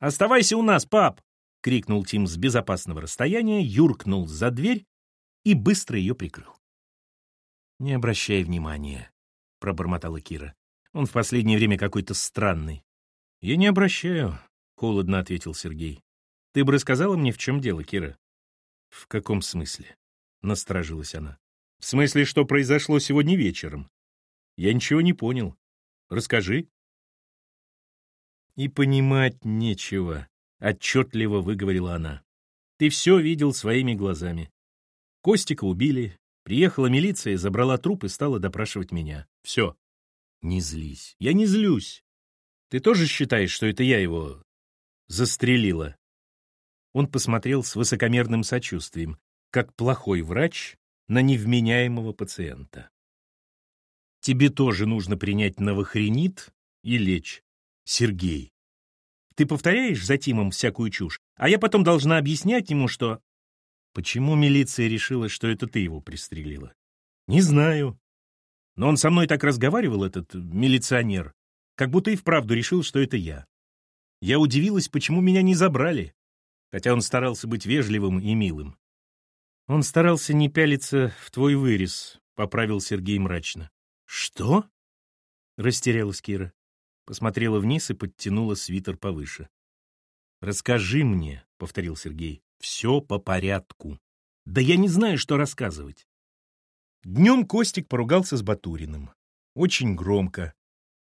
«Оставайся у нас, пап!» — крикнул Тим с безопасного расстояния, юркнул за дверь и быстро ее прикрыл. «Не обращай внимания», — пробормотала Кира. «Он в последнее время какой-то странный». «Я не обращаю», — холодно ответил Сергей. «Ты бы рассказала мне, в чем дело, Кира?» «В каком смысле?» — насторожилась она. «В смысле, что произошло сегодня вечером?» «Я ничего не понял. Расскажи». «И понимать нечего», — отчетливо выговорила она. «Ты все видел своими глазами. Костика убили, приехала милиция, забрала труп и стала допрашивать меня. Все. Не злись. Я не злюсь. Ты тоже считаешь, что это я его застрелила?» Он посмотрел с высокомерным сочувствием, как плохой врач на невменяемого пациента. «Тебе тоже нужно принять новохренит и лечь. Сергей. Ты повторяешь за Тимом всякую чушь, а я потом должна объяснять ему, что... Почему милиция решила, что это ты его пристрелила? Не знаю. Но он со мной так разговаривал, этот милиционер, как будто и вправду решил, что это я. Я удивилась, почему меня не забрали, хотя он старался быть вежливым и милым. Он старался не пялиться в твой вырез, — поправил Сергей мрачно. «Что?» — растерялась Кира посмотрела вниз и подтянула свитер повыше. «Расскажи мне», — повторил Сергей, — «все по порядку». «Да я не знаю, что рассказывать». Днем Костик поругался с Батуриным. Очень громко.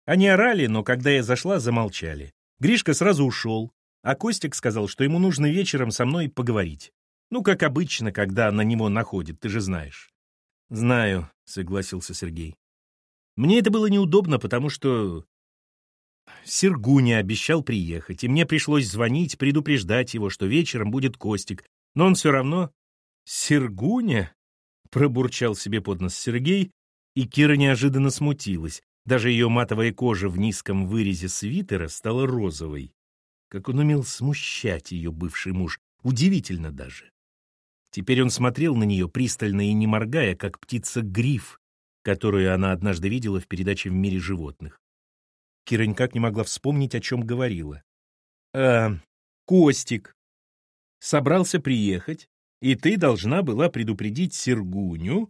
Они орали, но когда я зашла, замолчали. Гришка сразу ушел, а Костик сказал, что ему нужно вечером со мной поговорить. Ну, как обычно, когда на него находит, ты же знаешь. «Знаю», — согласился Сергей. Мне это было неудобно, потому что Сергуня обещал приехать, и мне пришлось звонить, предупреждать его, что вечером будет Костик. Но он все равно... «Сергуня?» — пробурчал себе под нос Сергей, и Кира неожиданно смутилась. Даже ее матовая кожа в низком вырезе свитера стала розовой. Как он умел смущать ее бывший муж. Удивительно даже. Теперь он смотрел на нее пристально и не моргая, как птица-гриф, которую она однажды видела в передаче «В мире животных». Кира никак не могла вспомнить, о чем говорила. «Э, Костик собрался приехать, и ты должна была предупредить Сергуню,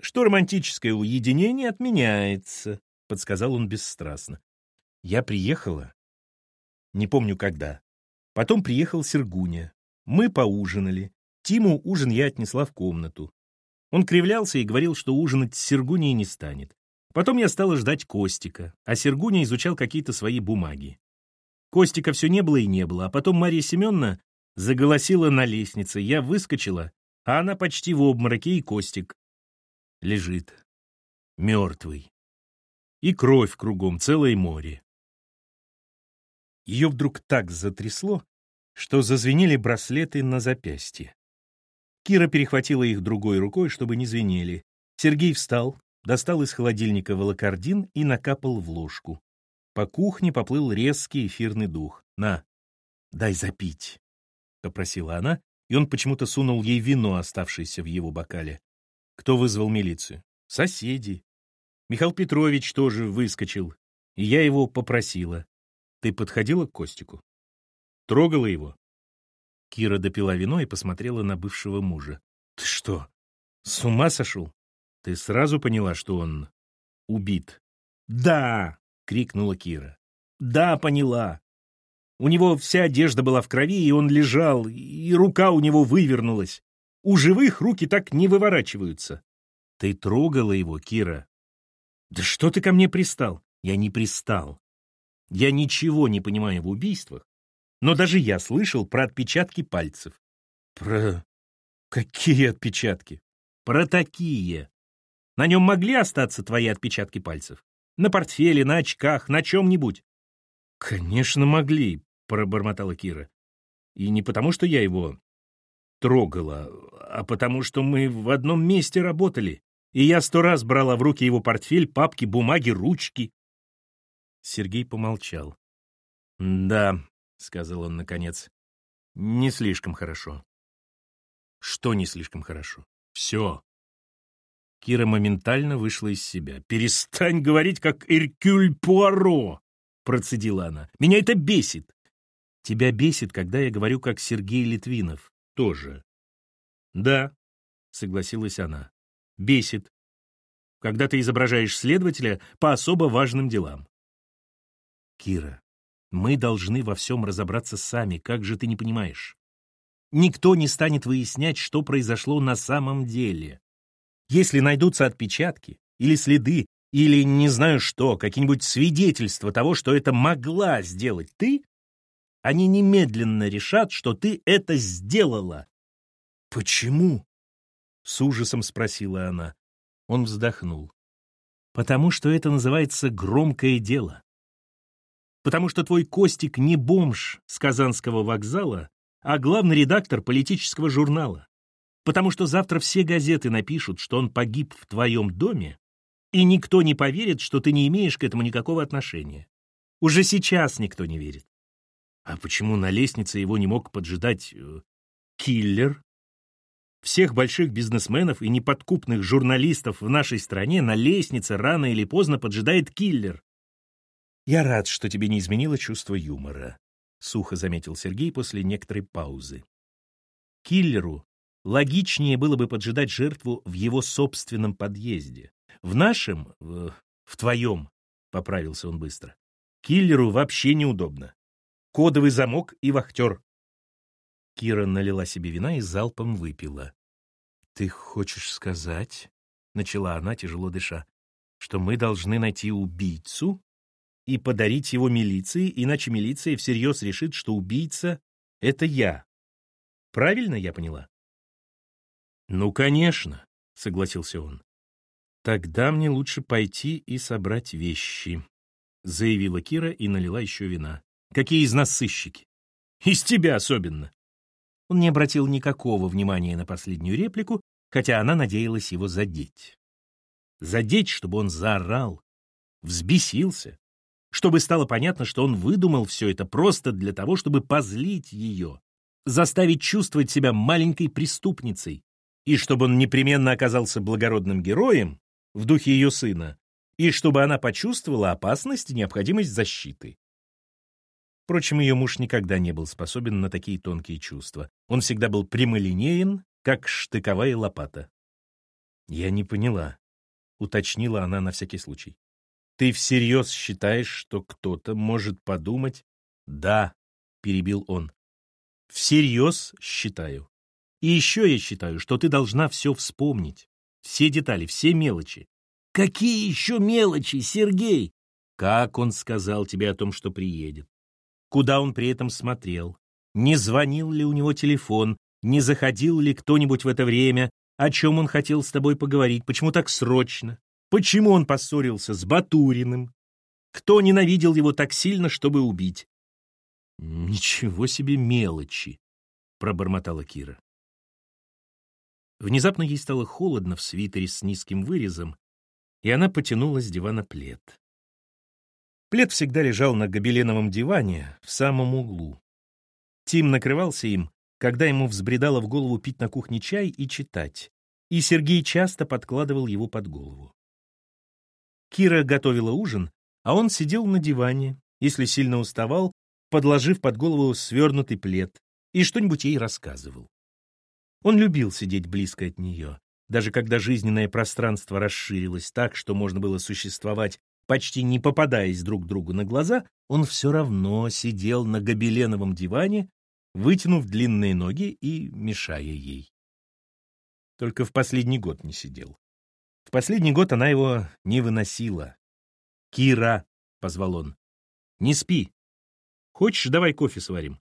что романтическое уединение отменяется», — подсказал он бесстрастно. «Я приехала. Не помню когда. Потом приехал Сергуня. Мы поужинали. Тиму ужин я отнесла в комнату. Он кривлялся и говорил, что ужинать с Сергуней не станет. Потом я стала ждать Костика, а Сергуня изучал какие-то свои бумаги. Костика все не было и не было, а потом Мария Семеновна заголосила на лестнице. Я выскочила, а она почти в обмороке, и Костик лежит. Мертвый. И кровь кругом, целое море. Ее вдруг так затрясло, что зазвенели браслеты на запястье. Кира перехватила их другой рукой, чтобы не звенели. Сергей встал, достал из холодильника волокордин и накапал в ложку. По кухне поплыл резкий эфирный дух. «На, дай запить», — попросила она, и он почему-то сунул ей вино, оставшееся в его бокале. Кто вызвал милицию? Соседи. Михаил Петрович тоже выскочил, и я его попросила. Ты подходила к Костику? Трогала его? Кира допила вино и посмотрела на бывшего мужа. Ты что, с ума сошел? Ты сразу поняла, что он убит? Да! крикнула Кира. Да, поняла. У него вся одежда была в крови, и он лежал, и рука у него вывернулась. У живых руки так не выворачиваются. Ты трогала его, Кира. Да что ты ко мне пристал? Я не пристал. Я ничего не понимаю в убийствах, но даже я слышал про отпечатки пальцев. Про какие отпечатки? Про такие. На нем могли остаться твои отпечатки пальцев? На портфеле, на очках, на чем-нибудь?» «Конечно, могли», — пробормотала Кира. «И не потому, что я его трогала, а потому, что мы в одном месте работали, и я сто раз брала в руки его портфель, папки, бумаги, ручки». Сергей помолчал. «Да», — сказал он наконец, — «не слишком хорошо». «Что не слишком хорошо?» «Все. Кира моментально вышла из себя. «Перестань говорить, как Эркюль Пуаро!» — процедила она. «Меня это бесит!» Тебя бесит, когда я говорю, как Сергей Литвинов. Тоже. Да, согласилась она. Бесит. Когда ты изображаешь следователя по особо важным делам. Кира, мы должны во всем разобраться сами, как же ты не понимаешь? Никто не станет выяснять, что произошло на самом деле. Если найдутся отпечатки или следы, или не знаю что, какие-нибудь свидетельства того, что это могла сделать ты, они немедленно решат, что ты это сделала. Почему? С ужасом спросила она. Он вздохнул. Потому что это называется громкое дело. Потому что твой Костик не бомж с Казанского вокзала, а главный редактор политического журнала. Потому что завтра все газеты напишут, что он погиб в твоем доме, и никто не поверит, что ты не имеешь к этому никакого отношения. Уже сейчас никто не верит. А почему на лестнице его не мог поджидать э, киллер? Всех больших бизнесменов и неподкупных журналистов в нашей стране на лестнице рано или поздно поджидает киллер. Я рад, что тебе не изменило чувство юмора, сухо заметил Сергей после некоторой паузы. Киллеру логичнее было бы поджидать жертву в его собственном подъезде. В нашем, в, в твоем, поправился он быстро. Киллеру вообще неудобно. Кодовый замок и вахтер. Кира налила себе вина и залпом выпила. «Ты хочешь сказать, — начала она, тяжело дыша, — что мы должны найти убийцу и подарить его милиции, иначе милиция всерьез решит, что убийца — это я. Правильно я поняла?» «Ну, конечно», — согласился он. «Тогда мне лучше пойти и собрать вещи», — заявила Кира и налила еще вина. «Какие из нас сыщики? Из тебя особенно!» Он не обратил никакого внимания на последнюю реплику, хотя она надеялась его задеть. Задеть, чтобы он заорал, взбесился, чтобы стало понятно, что он выдумал все это просто для того, чтобы позлить ее, заставить чувствовать себя маленькой преступницей, и чтобы он непременно оказался благородным героем в духе ее сына, и чтобы она почувствовала опасность и необходимость защиты. Впрочем, ее муж никогда не был способен на такие тонкие чувства. Он всегда был прямолинеен, как штыковая лопата. «Я не поняла», — уточнила она на всякий случай. «Ты всерьез считаешь, что кто-то может подумать?» «Да», — перебил он. «Всерьез считаю. И еще я считаю, что ты должна все вспомнить. Все детали, все мелочи». «Какие еще мелочи, Сергей?» «Как он сказал тебе о том, что приедет? куда он при этом смотрел, не звонил ли у него телефон, не заходил ли кто-нибудь в это время, о чем он хотел с тобой поговорить, почему так срочно, почему он поссорился с Батуриным, кто ненавидел его так сильно, чтобы убить. «Ничего себе мелочи!» — пробормотала Кира. Внезапно ей стало холодно в свитере с низким вырезом, и она потянула с дивана плед. Плед всегда лежал на гобеленовом диване в самом углу. Тим накрывался им, когда ему взбредало в голову пить на кухне чай и читать, и Сергей часто подкладывал его под голову. Кира готовила ужин, а он сидел на диване, если сильно уставал, подложив под голову свернутый плед, и что-нибудь ей рассказывал. Он любил сидеть близко от нее, даже когда жизненное пространство расширилось так, что можно было существовать Почти не попадаясь друг другу на глаза, он все равно сидел на гобеленовом диване, вытянув длинные ноги и мешая ей. Только в последний год не сидел. В последний год она его не выносила. «Кира!» — позвал он. «Не спи. Хочешь, давай кофе сварим?»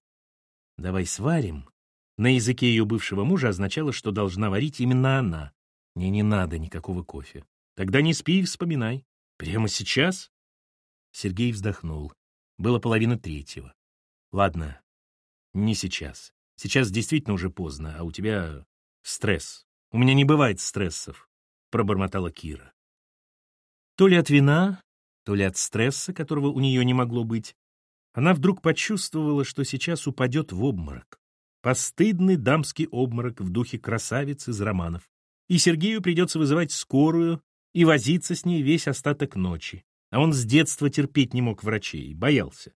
«Давай сварим» на языке ее бывшего мужа означало, что должна варить именно она. Мне не надо никакого кофе. Тогда не спи и вспоминай. Прямо сейчас? Сергей вздохнул. Было половина третьего. Ладно, не сейчас. Сейчас действительно уже поздно, а у тебя стресс. У меня не бывает стрессов, пробормотала Кира. То ли от вина, то ли от стресса, которого у нее не могло быть, она вдруг почувствовала, что сейчас упадет в обморок. Постыдный дамский обморок в духе красавиц из романов. И Сергею придется вызывать скорую и возиться с ней весь остаток ночи. А он с детства терпеть не мог врачей, боялся.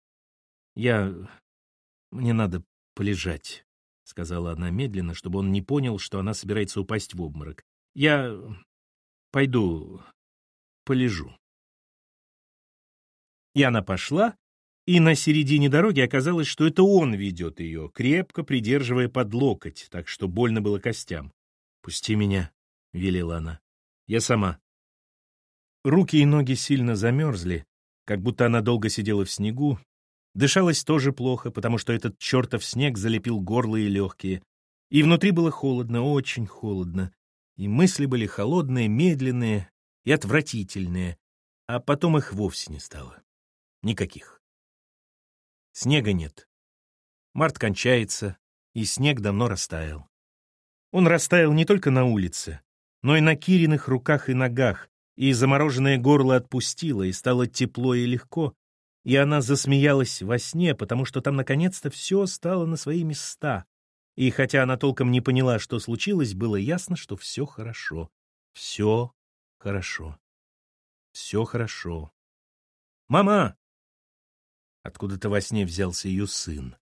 Я... Мне надо полежать, — сказала она медленно, чтобы он не понял, что она собирается упасть в обморок. Я пойду полежу. И она пошла, и на середине дороги оказалось, что это он ведет ее, крепко придерживая под локоть, так что больно было костям. «Пусти меня», — велела она. «Я сама». Руки и ноги сильно замерзли, как будто она долго сидела в снегу. Дышалось тоже плохо, потому что этот чертов снег залепил горло и легкие. И внутри было холодно, очень холодно. И мысли были холодные, медленные и отвратительные, а потом их вовсе не стало. Никаких. Снега нет. Март кончается, и снег давно растаял. Он растаял не только на улице, но и на Кириных руках и ногах, и замороженное горло отпустило, и стало тепло и легко, и она засмеялась во сне, потому что там наконец-то все стало на свои места. И хотя она толком не поняла, что случилось, было ясно, что все хорошо. Все хорошо. Все хорошо. «Мама!» Откуда-то во сне взялся ее сын.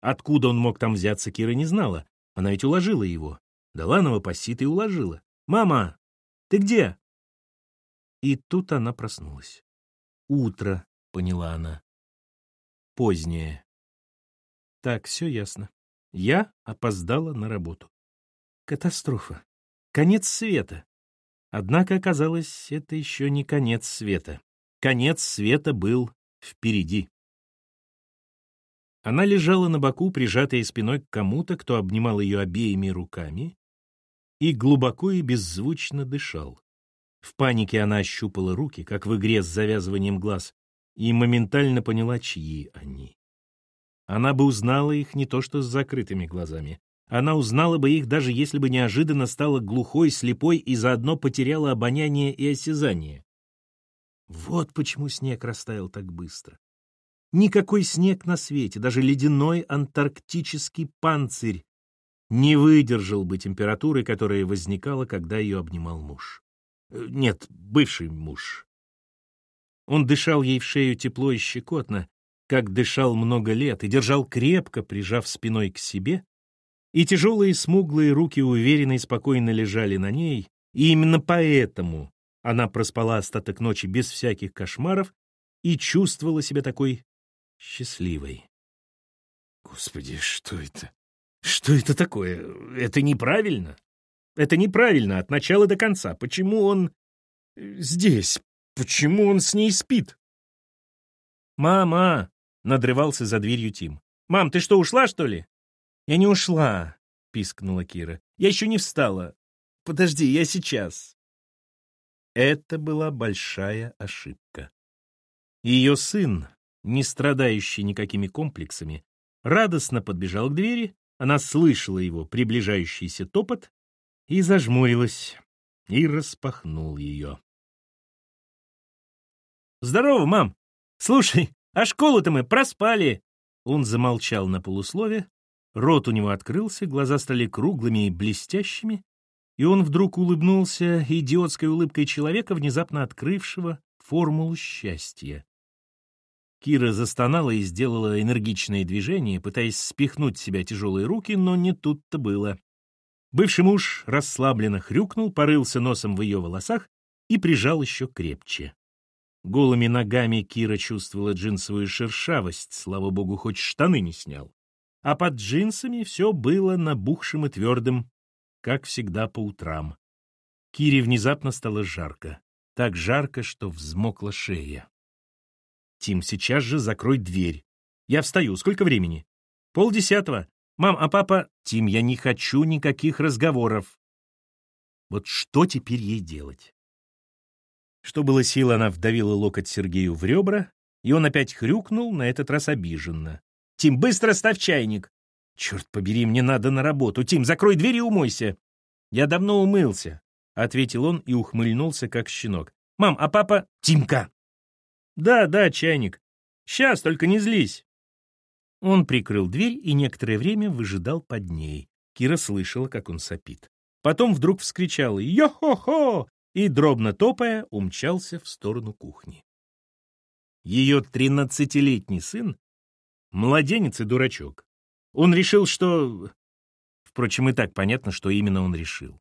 Откуда он мог там взяться, Кира не знала. Она ведь уложила его. Даланова посит и уложила. «Мама, ты где?» И тут она проснулась. «Утро», — поняла она. «Позднее». Так, все ясно. Я опоздала на работу. Катастрофа. Конец света. Однако оказалось, это еще не конец света. Конец света был впереди. Она лежала на боку, прижатая спиной к кому-то, кто обнимал ее обеими руками, и глубоко и беззвучно дышал. В панике она ощупала руки, как в игре с завязыванием глаз, и моментально поняла, чьи они. Она бы узнала их не то что с закрытыми глазами. Она узнала бы их, даже если бы неожиданно стала глухой, слепой и заодно потеряла обоняние и осязание. Вот почему снег растаял так быстро. Никакой снег на свете, даже ледяной антарктический панцирь, не выдержал бы температуры, которая возникала, когда ее обнимал муж. Э, нет, бывший муж. Он дышал ей в шею тепло и щекотно, как дышал много лет, и держал крепко, прижав спиной к себе, и тяжелые смуглые руки уверенно и спокойно лежали на ней, и именно поэтому она проспала остаток ночи без всяких кошмаров и чувствовала себя такой счастливой. Господи, что это? Что это такое? Это неправильно. Это неправильно от начала до конца. Почему он здесь? Почему он с ней спит? «Мама!» — надрывался за дверью Тим. «Мам, ты что, ушла, что ли?» «Я не ушла», — пискнула Кира. «Я еще не встала. Подожди, я сейчас». Это была большая ошибка. Ее сын, не страдающий никакими комплексами, радостно подбежал к двери, она слышала его приближающийся топот и зажмурилась, и распахнул ее. «Здорово, мам! Слушай, а школу-то мы проспали!» Он замолчал на полуслове, рот у него открылся, глаза стали круглыми и блестящими, и он вдруг улыбнулся идиотской улыбкой человека, внезапно открывшего формулу счастья. Кира застонала и сделала энергичные движения, пытаясь спихнуть с себя тяжелые руки, но не тут-то было. Бывший муж расслабленно хрюкнул, порылся носом в ее волосах и прижал еще крепче. Голыми ногами Кира чувствовала джинсовую шершавость, слава богу, хоть штаны не снял. А под джинсами все было набухшим и твердым, как всегда по утрам. Кире внезапно стало жарко. Так жарко, что взмокла шея. Тим, сейчас же закрой дверь. Я встаю. Сколько времени? Полдесятого. Мам, а папа... Тим, я не хочу никаких разговоров. Вот что теперь ей делать? Что было сил, она вдавила локоть Сергею в ребра, и он опять хрюкнул, на этот раз обиженно. «Тим, быстро ставь чайник!» «Черт побери, мне надо на работу! Тим, закрой дверь и умойся!» «Я давно умылся», — ответил он и ухмыльнулся, как щенок. «Мам, а папа...» «Тимка!» «Да, да, чайник. Сейчас, только не злись». Он прикрыл дверь и некоторое время выжидал под ней. Кира слышала, как он сопит. Потом вдруг вскричал «Йо-хо-хо!» и, дробно топая, умчался в сторону кухни. Ее тринадцатилетний сын — младенец и дурачок. Он решил, что... Впрочем, и так понятно, что именно он решил.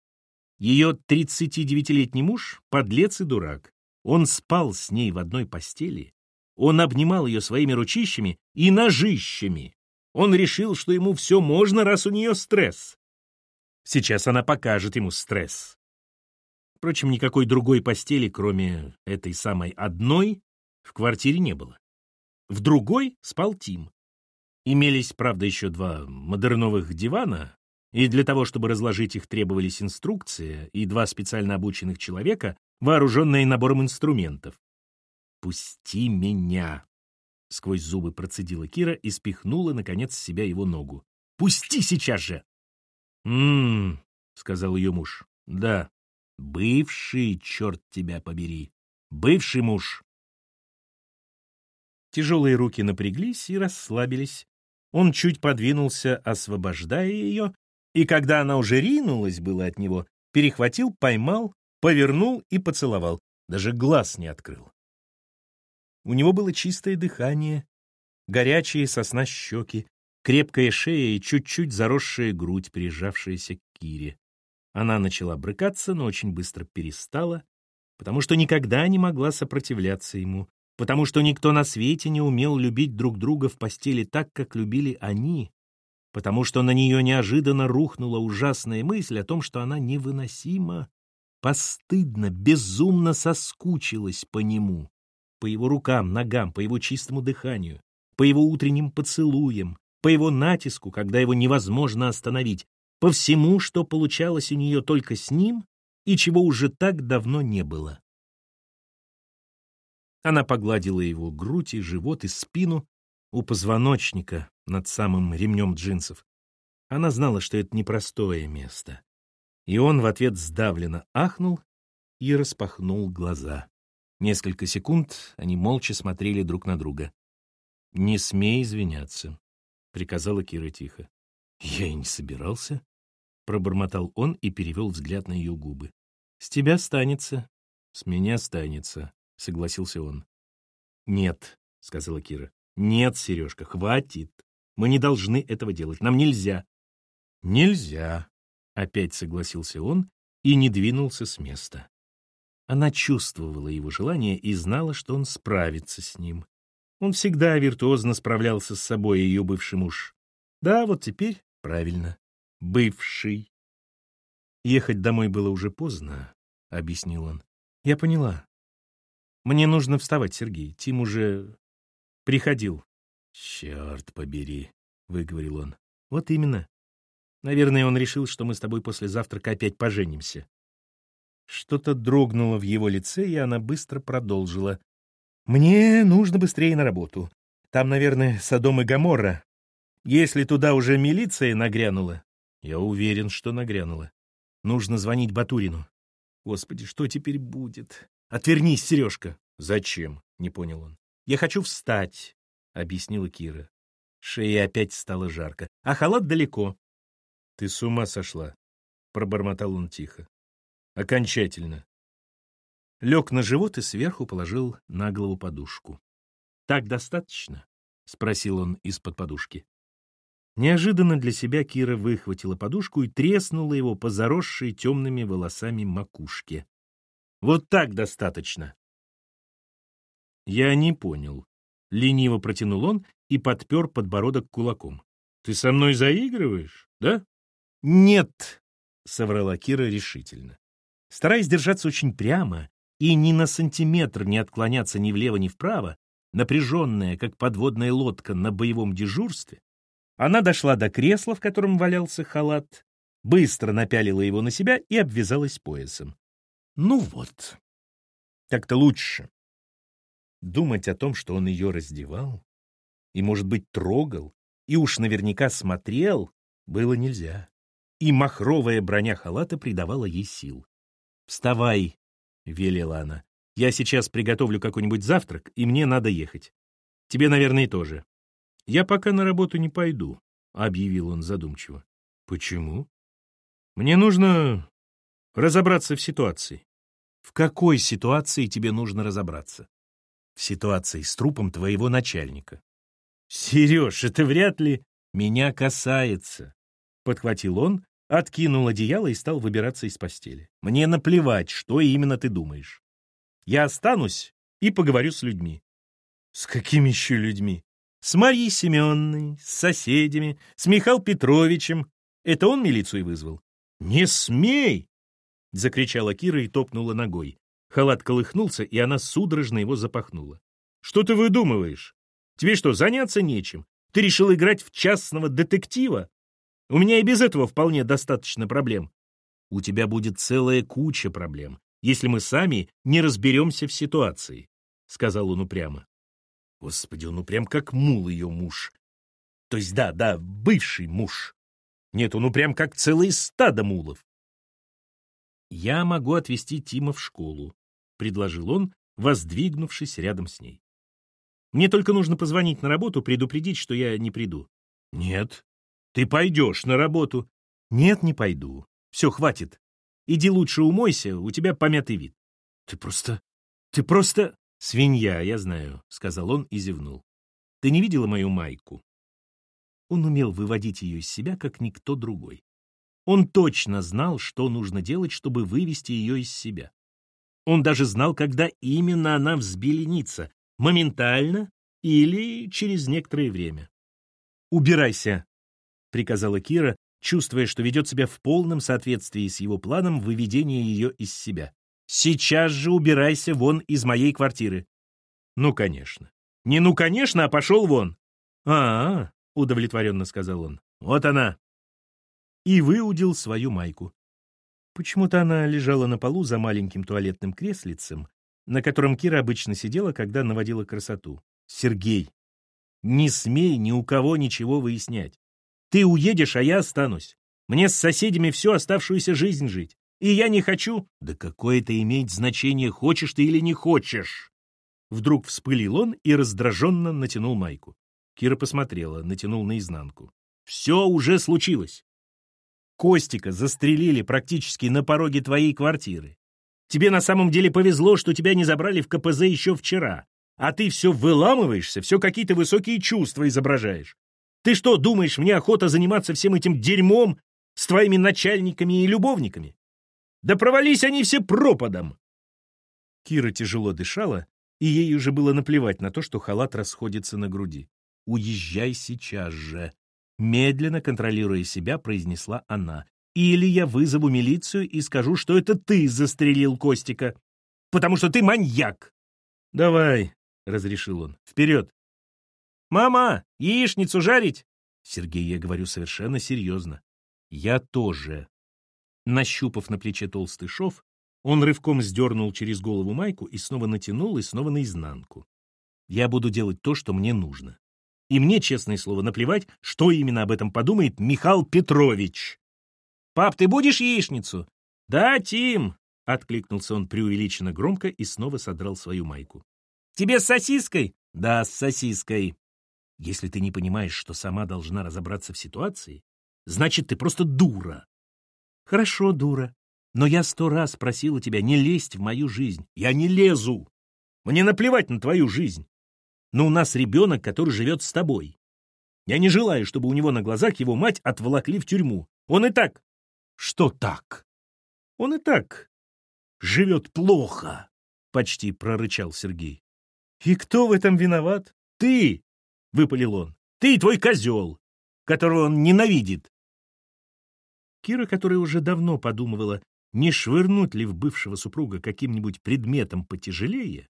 Ее 39-летний муж — подлец и дурак. Он спал с ней в одной постели. Он обнимал ее своими ручищами и ножищами. Он решил, что ему все можно, раз у нее стресс. Сейчас она покажет ему стресс. Впрочем, никакой другой постели, кроме этой самой одной, в квартире не было. В другой спал Тим. Имелись, правда, еще два модерновых дивана, и для того, чтобы разложить их, требовались инструкция и два специально обученных человека, вооруженные набором инструментов. «Пусти меня!» — сквозь зубы процедила Кира и спихнула, наконец, с себя его ногу. «Пусти сейчас же!» «М-м-м», сказал ее муж. «Да, бывший, черт тебя побери, бывший муж». Тяжелые руки напряглись и расслабились. Он чуть подвинулся, освобождая ее, и когда она уже ринулась было от него, перехватил, поймал, повернул и поцеловал, даже глаз не открыл. У него было чистое дыхание, горячие сосна щеки, крепкая шея и чуть-чуть заросшая грудь, прижавшаяся к Кире. Она начала брыкаться, но очень быстро перестала, потому что никогда не могла сопротивляться ему, потому что никто на свете не умел любить друг друга в постели так, как любили они, потому что на нее неожиданно рухнула ужасная мысль о том, что она невыносимо, постыдно, безумно соскучилась по нему, по его рукам, ногам, по его чистому дыханию, по его утренним поцелуям, по его натиску, когда его невозможно остановить, по всему, что получалось у нее только с ним и чего уже так давно не было. Она погладила его грудь и живот и спину у позвоночника над самым ремнем джинсов. Она знала, что это непростое место. И он в ответ сдавленно ахнул и распахнул глаза. Несколько секунд они молча смотрели друг на друга. «Не смей извиняться», — приказала Кира тихо. «Я и не собирался», — пробормотал он и перевел взгляд на ее губы. «С тебя станется». «С меня станется», — согласился он. «Нет», — сказала Кира. «Нет, Сережка, хватит. Мы не должны этого делать. Нам нельзя». «Нельзя», — опять согласился он и не двинулся с места. Она чувствовала его желание и знала, что он справится с ним. Он всегда виртуозно справлялся с собой, ее бывший муж. Да, вот теперь правильно. Бывший. Ехать домой было уже поздно, — объяснил он. Я поняла. Мне нужно вставать, Сергей. Тим уже приходил. Черт побери, выговорил он. Вот именно. Наверное, он решил, что мы с тобой после завтрака опять поженимся. Что-то дрогнуло в его лице, и она быстро продолжила. Мне нужно быстрее на работу. Там, наверное, Содом и Гоморра. Если туда уже милиция нагрянула, я уверен, что нагрянула. Нужно звонить Батурину. Господи, что теперь будет? «Отвернись, Сережка!» «Зачем?» — не понял он. «Я хочу встать», — объяснила Кира. Шея опять стало жарко, а халат далеко. «Ты с ума сошла», — пробормотал он тихо. «Окончательно». Лег на живот и сверху положил на голову подушку. «Так достаточно?» — спросил он из-под подушки. Неожиданно для себя Кира выхватила подушку и треснула его по заросшей темными волосами макушке. Вот так достаточно. Я не понял. Лениво протянул он и подпер подбородок кулаком. Ты со мной заигрываешь, да? Нет, соврала Кира решительно. Стараясь держаться очень прямо и ни на сантиметр не отклоняться ни влево, ни вправо, напряженная, как подводная лодка на боевом дежурстве, она дошла до кресла, в котором валялся халат, быстро напялила его на себя и обвязалась поясом. Ну вот, так-то лучше. Думать о том, что он ее раздевал и, может быть, трогал, и уж наверняка смотрел, было нельзя. И махровая броня халата придавала ей сил. «Вставай», — велела она. «Я сейчас приготовлю какой-нибудь завтрак, и мне надо ехать. Тебе, наверное, тоже». «Я пока на работу не пойду», — объявил он задумчиво. «Почему?» «Мне нужно разобраться в ситуации. В какой ситуации тебе нужно разобраться? В ситуации с трупом твоего начальника. Сереж, это вряд ли... Меня касается, — подхватил он, откинул одеяло и стал выбираться из постели. Мне наплевать, что именно ты думаешь. Я останусь и поговорю с людьми. С какими еще людьми? С Марией Семенной, с соседями, с Михаилом Петровичем. Это он милицию вызвал? Не смей! Закричала Кира и топнула ногой. Халат колыхнулся, и она судорожно его запахнула. Что ты выдумываешь? Тебе что, заняться нечем? Ты решил играть в частного детектива? У меня и без этого вполне достаточно проблем. У тебя будет целая куча проблем, если мы сами не разберемся в ситуации, — сказал он упрямо. Господи, он упрям как мул ее муж. То есть да, да, бывший муж. Нет, он упрям как целое стадо мулов. «Я могу отвезти Тима в школу», — предложил он, воздвигнувшись рядом с ней. Мне только нужно позвонить на работу, предупредить, что я не приду. Нет. Ты пойдешь на работу. Нет, не пойду. Все, хватит. Иди лучше умойся, у тебя помятый вид. Ты просто... Ты просто... Свинья, я знаю, — сказал он и зевнул. Ты не видела мою майку? Он умел выводить ее из себя, как никто другой. Он точно знал, что нужно делать, чтобы вывести ее из себя. Он даже знал, когда именно она взбеленится, Моментально или через некоторое время. «Убирайся», — приказала Кира, чувствуя, что ведет себя в полном соответствии с его планом выведения ее из себя. «Сейчас же убирайся вон из моей квартиры». «Ну, конечно». «Не ну, конечно, а пошел вон». «А-а», — удовлетворенно сказал он. «Вот она». И выудил свою майку. Почему-то она лежала на полу за маленьким туалетным креслицем, на котором Кира обычно сидела, когда наводила красоту. «Сергей, не смей ни у кого ничего выяснять. Ты уедешь, а я останусь. Мне с соседями всю оставшуюся жизнь жить. И я не хочу...» «Да какое это имеет значение, хочешь ты или не хочешь?» Вдруг вспылил он и раздраженно натянул майку. Кира посмотрела, натянул наизнанку. «Все уже случилось. Костика застрелили практически на пороге твоей квартиры. Тебе на самом деле повезло, что тебя не забрали в КПЗ еще вчера. А ты все выламываешься, все какие-то высокие чувства изображаешь. Ты что, думаешь, мне охота заниматься всем этим дерьмом с твоими начальниками и любовниками? Да провались они все пропадом!» Кира тяжело дышала, и ей уже было наплевать на то, что халат расходится на груди. «Уезжай сейчас же!» Медленно контролируя себя, произнесла она. Или я вызову милицию и скажу, что это ты застрелил Костика, потому что ты маньяк. Давай, — разрешил он, — вперед. Мама, яичницу жарить? Сергей, я говорю совершенно серьезно. Я тоже. Нащупав на плече толстый шов, он рывком сдернул через голову майку и снова натянул, и снова наизнанку. Я буду делать то, что мне нужно. И мне, честное слово, наплевать, что именно об этом подумает Михаил Петрович. «Пап, ты будешь яичницу?» «Да, Тим!» — откликнулся он преувеличенно громко и снова содрал свою майку. «Тебе с сосиской?» «Да, с сосиской». «Если ты не понимаешь, что сама должна разобраться в ситуации, значит, ты просто дура». «Хорошо, дура. Но я сто раз просила тебя не лезть в мою жизнь. Я не лезу. Мне наплевать на твою жизнь. Но у нас ребенок, который живет с тобой. Я не желаю, чтобы у него на глазах его мать отволокли в тюрьму. Он и так что так? Он и так живет плохо, — почти прорычал Сергей. И кто в этом виноват? Ты, — выпалил он. Ты и твой козел, которого он ненавидит. Кира, которая уже давно подумывала, не швырнуть ли в бывшего супруга каким-нибудь предметом потяжелее,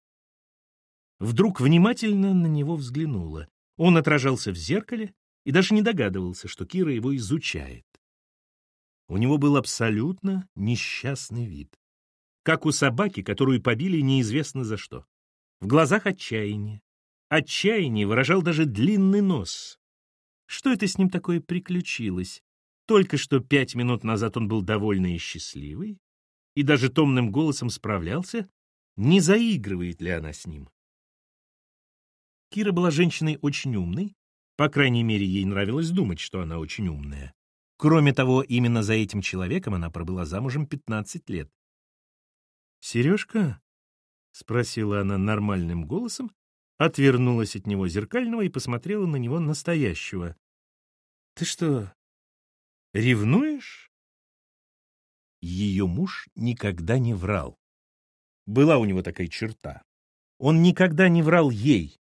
вдруг внимательно на него взглянула. Он отражался в зеркале и даже не догадывался, что Кира его изучает. У него был абсолютно несчастный вид. Как у собаки, которую побили неизвестно за что. В глазах отчаяние. Отчаяние выражал даже длинный нос. Что это с ним такое приключилось? Только что пять минут назад он был довольный и счастливый, и даже томным голосом справлялся, не заигрывает ли она с ним. Кира была женщиной очень умной, по крайней мере, ей нравилось думать, что она очень умная. Кроме того, именно за этим человеком она пробыла замужем 15 лет. «Сережка?» — спросила она нормальным голосом, отвернулась от него зеркального и посмотрела на него настоящего. Ты что, ревнуешь? Ее муж никогда не врал. Была у него такая черта. Он никогда не врал ей,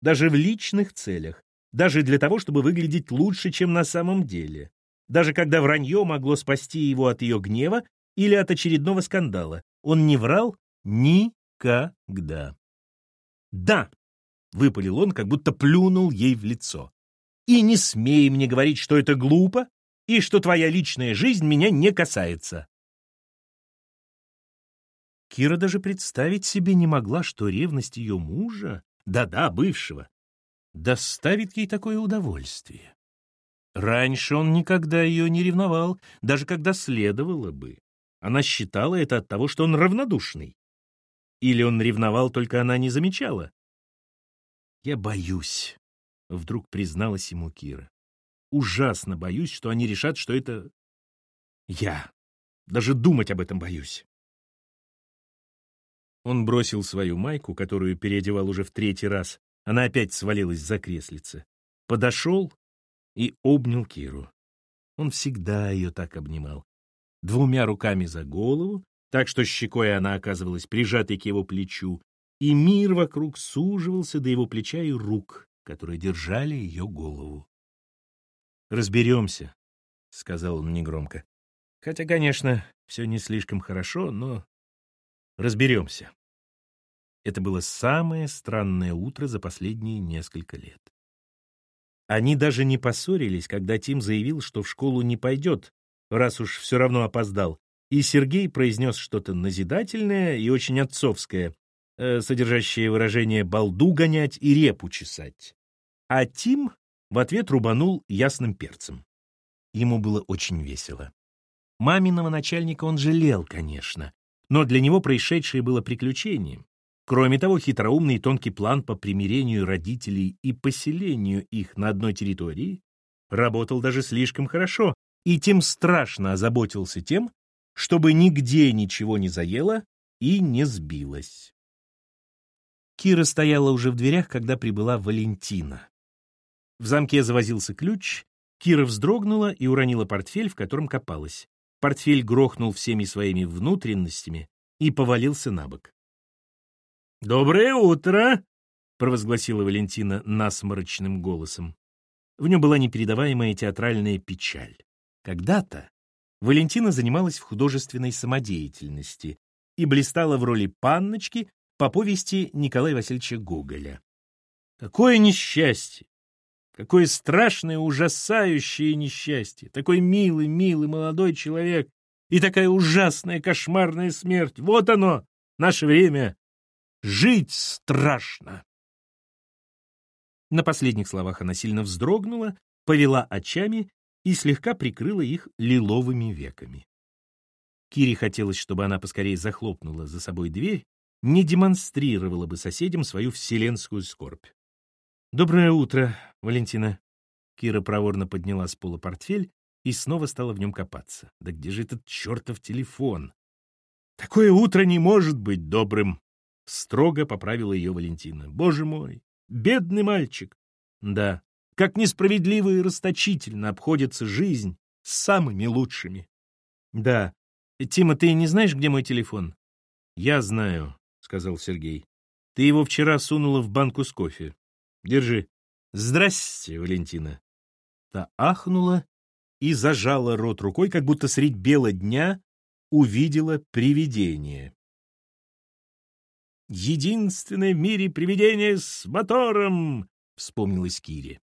даже в личных целях, даже для того, чтобы выглядеть лучше, чем на самом деле, даже когда вранье могло спасти его от ее гнева или от очередного скандала. Он не врал никогда. «Да», — выпалил он, как будто плюнул ей в лицо. «И не смей мне говорить, что это глупо и что твоя личная жизнь меня не касается». Кира даже представить себе не могла, что ревность ее мужа, да-да, бывшего, доставит ей такое удовольствие. Раньше он никогда ее не ревновал, даже когда следовало бы. Она считала это от того, что он равнодушный. Или он ревновал, только она не замечала. «Я боюсь», — вдруг призналась ему Кира. «Ужасно боюсь, что они решат, что это я. Даже думать об этом боюсь». Он бросил свою майку, которую переодевал уже в третий раз. Она опять свалилась за креслице. Подошел и обнял Киру. Он всегда ее так обнимал. Двумя руками за голову, так что щекой она оказывалась прижатой к его плечу, и мир вокруг суживался до его плеча и рук, которые держали ее голову. «Разберемся», — сказал он негромко. «Хотя, конечно, все не слишком хорошо, но разберемся». Это было самое странное утро за последние несколько лет. Они даже не поссорились, когда Тим заявил, что в школу не пойдет, раз уж все равно опоздал, и Сергей произнес что-то назидательное и очень отцовское, э, содержащее выражение «балду гонять» и «репу чесать». А Тим в ответ рубанул ясным перцем. Ему было очень весело. Маминого начальника он жалел, конечно, но для него происшедшее было приключением. Кроме того, хитроумный и тонкий план по примирению родителей и поселению их на одной территории работал даже слишком хорошо, и тем страшно озаботился тем, чтобы нигде ничего не заело и не сбилось. Кира стояла уже в дверях, когда прибыла Валентина. В замке завозился ключ, Кира вздрогнула и уронила портфель, в котором копалась. Портфель грохнул всеми своими внутренностями и повалился на бок. «Доброе утро!» — провозгласила Валентина насморочным голосом. В нем была непередаваемая театральная печаль. Когда-то Валентина занималась в художественной самодеятельности и блистала в роли панночки по повести Николая Васильевича Гоголя. Какое несчастье! Какое страшное, ужасающее несчастье! Такой милый, милый молодой человек и такая ужасная, кошмарная смерть! Вот оно, наше время! Жить страшно. На последних словах она сильно вздрогнула, повела очами и слегка прикрыла их лиловыми веками. Кире хотелось, чтобы она поскорее захлопнула за собой дверь, не демонстрировала бы соседям свою вселенскую скорбь. «Доброе утро, Валентина». Кира проворно подняла с пола портфель и снова стала в нем копаться. «Да где же этот чертов телефон?» «Такое утро не может быть добрым», Строго поправила ее Валентина. Боже мой, бедный мальчик. Да, как несправедливо и расточительно обходится жизнь с самыми лучшими. Да. Тима, ты не знаешь, где мой телефон? Я знаю, сказал Сергей. Ты его вчера сунула в банку с кофе. Держи. Здрасте, Валентина. Та ахнула и зажала рот рукой, как будто средь бела дня увидела привидение. Единственное в мире привидение с мотором!» — вспомнилась Кире.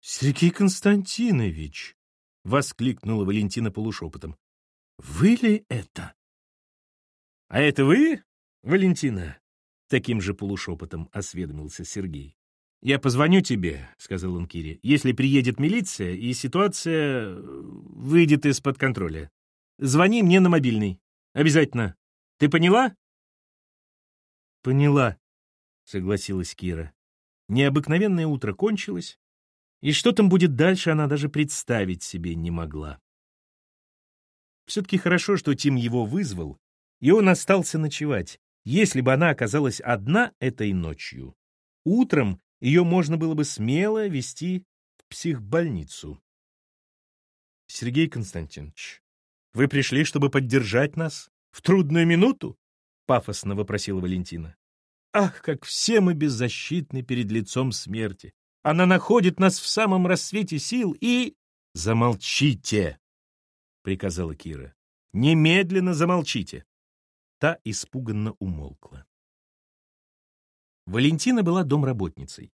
«Сергей Константинович!» — воскликнула Валентина полушепотом. «Вы ли это?» «А это вы, Валентина?» — таким же полушепотом осведомился Сергей. «Я позвоню тебе», — сказал он Кире, — «если приедет милиция, и ситуация выйдет из-под контроля. Звони мне на мобильный. Обязательно. Ты поняла?» «Поняла», — согласилась Кира. Необыкновенное утро кончилось, и что там будет дальше, она даже представить себе не могла. Все-таки хорошо, что Тим его вызвал, и он остался ночевать. Если бы она оказалась одна этой ночью, утром ее можно было бы смело вести в психбольницу. Сергей Константинович, вы пришли, чтобы поддержать нас в трудную минуту? Пафосно вопросила Валентина. Ах, как все мы беззащитны перед лицом смерти. Она находит нас в самом рассвете сил и... Замолчите, приказала Кира. Немедленно замолчите. Та испуганно умолкла. Валентина была домработницей.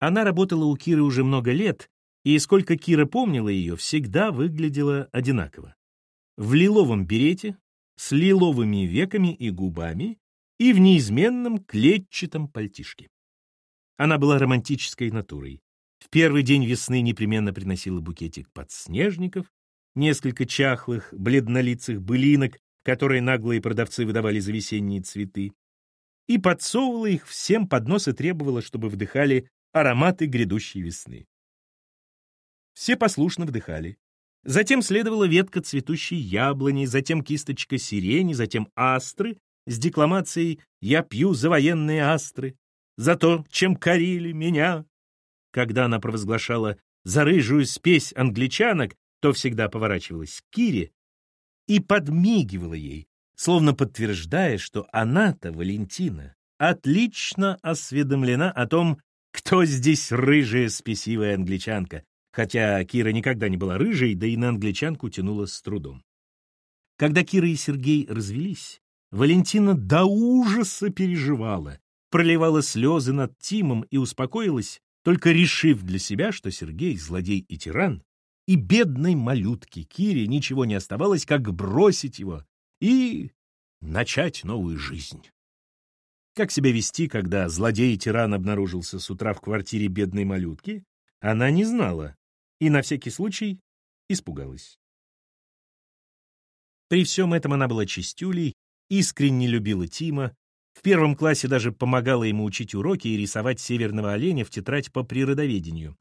Она работала у Киры уже много лет, и сколько Кира помнила ее, всегда выглядела одинаково. В лиловом берете, с лиловыми веками и губами и в неизменном клетчатом пальтишке. Она была романтической натурой. В первый день весны непременно приносила букетик подснежников, несколько чахлых, бледнолицых былинок, которые наглые продавцы выдавали за весенние цветы, и подсовывала их всем под нос и требовала, чтобы вдыхали ароматы грядущей весны. Все послушно вдыхали. Затем следовала ветка цветущей яблони, затем кисточка сирени, затем астры с декламацией «Я пью за военные астры, за то, чем корили меня». Когда она провозглашала «За рыжую спесь англичанок», то всегда поворачивалась к Кире и подмигивала ей, словно подтверждая, что она-то, Валентина, отлично осведомлена о том, кто здесь рыжая спесивая англичанка, хотя Кира никогда не была рыжей, да и на англичанку тянула с трудом. Когда Кира и Сергей развелись, Валентина до ужаса переживала, проливала слезы над Тимом и успокоилась, только решив для себя, что Сергей — злодей и тиран, и бедной малютке Кире ничего не оставалось, как бросить его и начать новую жизнь. Как себя вести, когда злодей и тиран обнаружился с утра в квартире бедной малютки, она не знала, и на всякий случай испугалась. При всем этом она была чистюлей, искренне любила Тима, в первом классе даже помогала ему учить уроки и рисовать северного оленя в тетрадь по природоведению.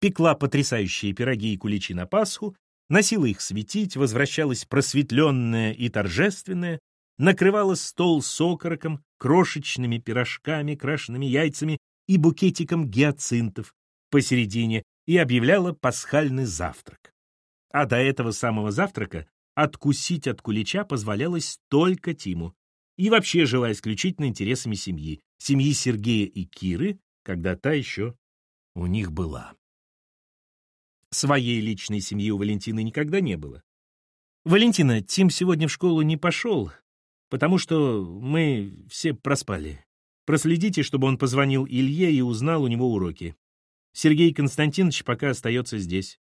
Пекла потрясающие пироги и куличи на Пасху, носила их светить, возвращалась просветленная и торжественная, накрывала стол с окороком, крошечными пирожками, крашенными яйцами и букетиком гиацинтов посередине, и объявляла пасхальный завтрак. А до этого самого завтрака откусить от кулича позволялось только Тиму. И вообще жила исключительно интересами семьи, семьи Сергея и Киры, когда та еще у них была. Своей личной семьи у Валентины никогда не было. «Валентина, Тим сегодня в школу не пошел, потому что мы все проспали. Проследите, чтобы он позвонил Илье и узнал у него уроки. Сергей Константинович пока остается здесь.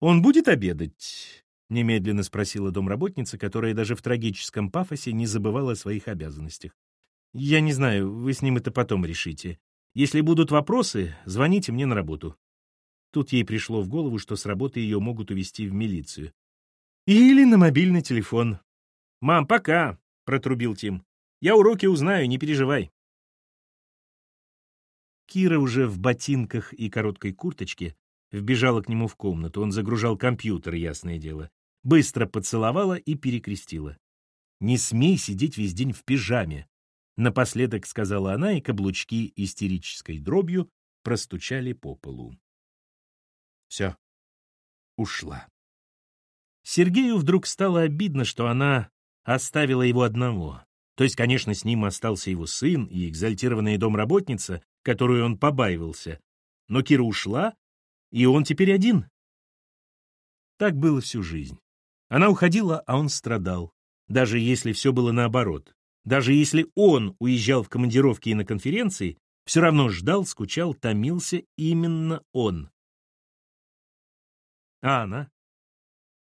«Он будет обедать?» — немедленно спросила домработница, которая даже в трагическом пафосе не забывала о своих обязанностях. «Я не знаю, вы с ним это потом решите. Если будут вопросы, звоните мне на работу». Тут ей пришло в голову, что с работы ее могут увезти в милицию. «Или на мобильный телефон». «Мам, пока!» — протрубил Тим. «Я уроки узнаю, не переживай». Кира уже в ботинках и короткой курточке вбежала к нему в комнату. Он загружал компьютер, ясное дело. Быстро поцеловала и перекрестила. «Не смей сидеть весь день в пижаме», — напоследок сказала она, и каблучки истерической дробью простучали по полу. Все. Ушла. Сергею вдруг стало обидно, что она оставила его одного. То есть, конечно, с ним остался его сын и экзальтированная домработница, которую он побаивался. Но Кира ушла, и он теперь один. Так было всю жизнь. Она уходила, а он страдал, даже если все было наоборот. Даже если он уезжал в командировки и на конференции, все равно ждал, скучал, томился именно он. А она?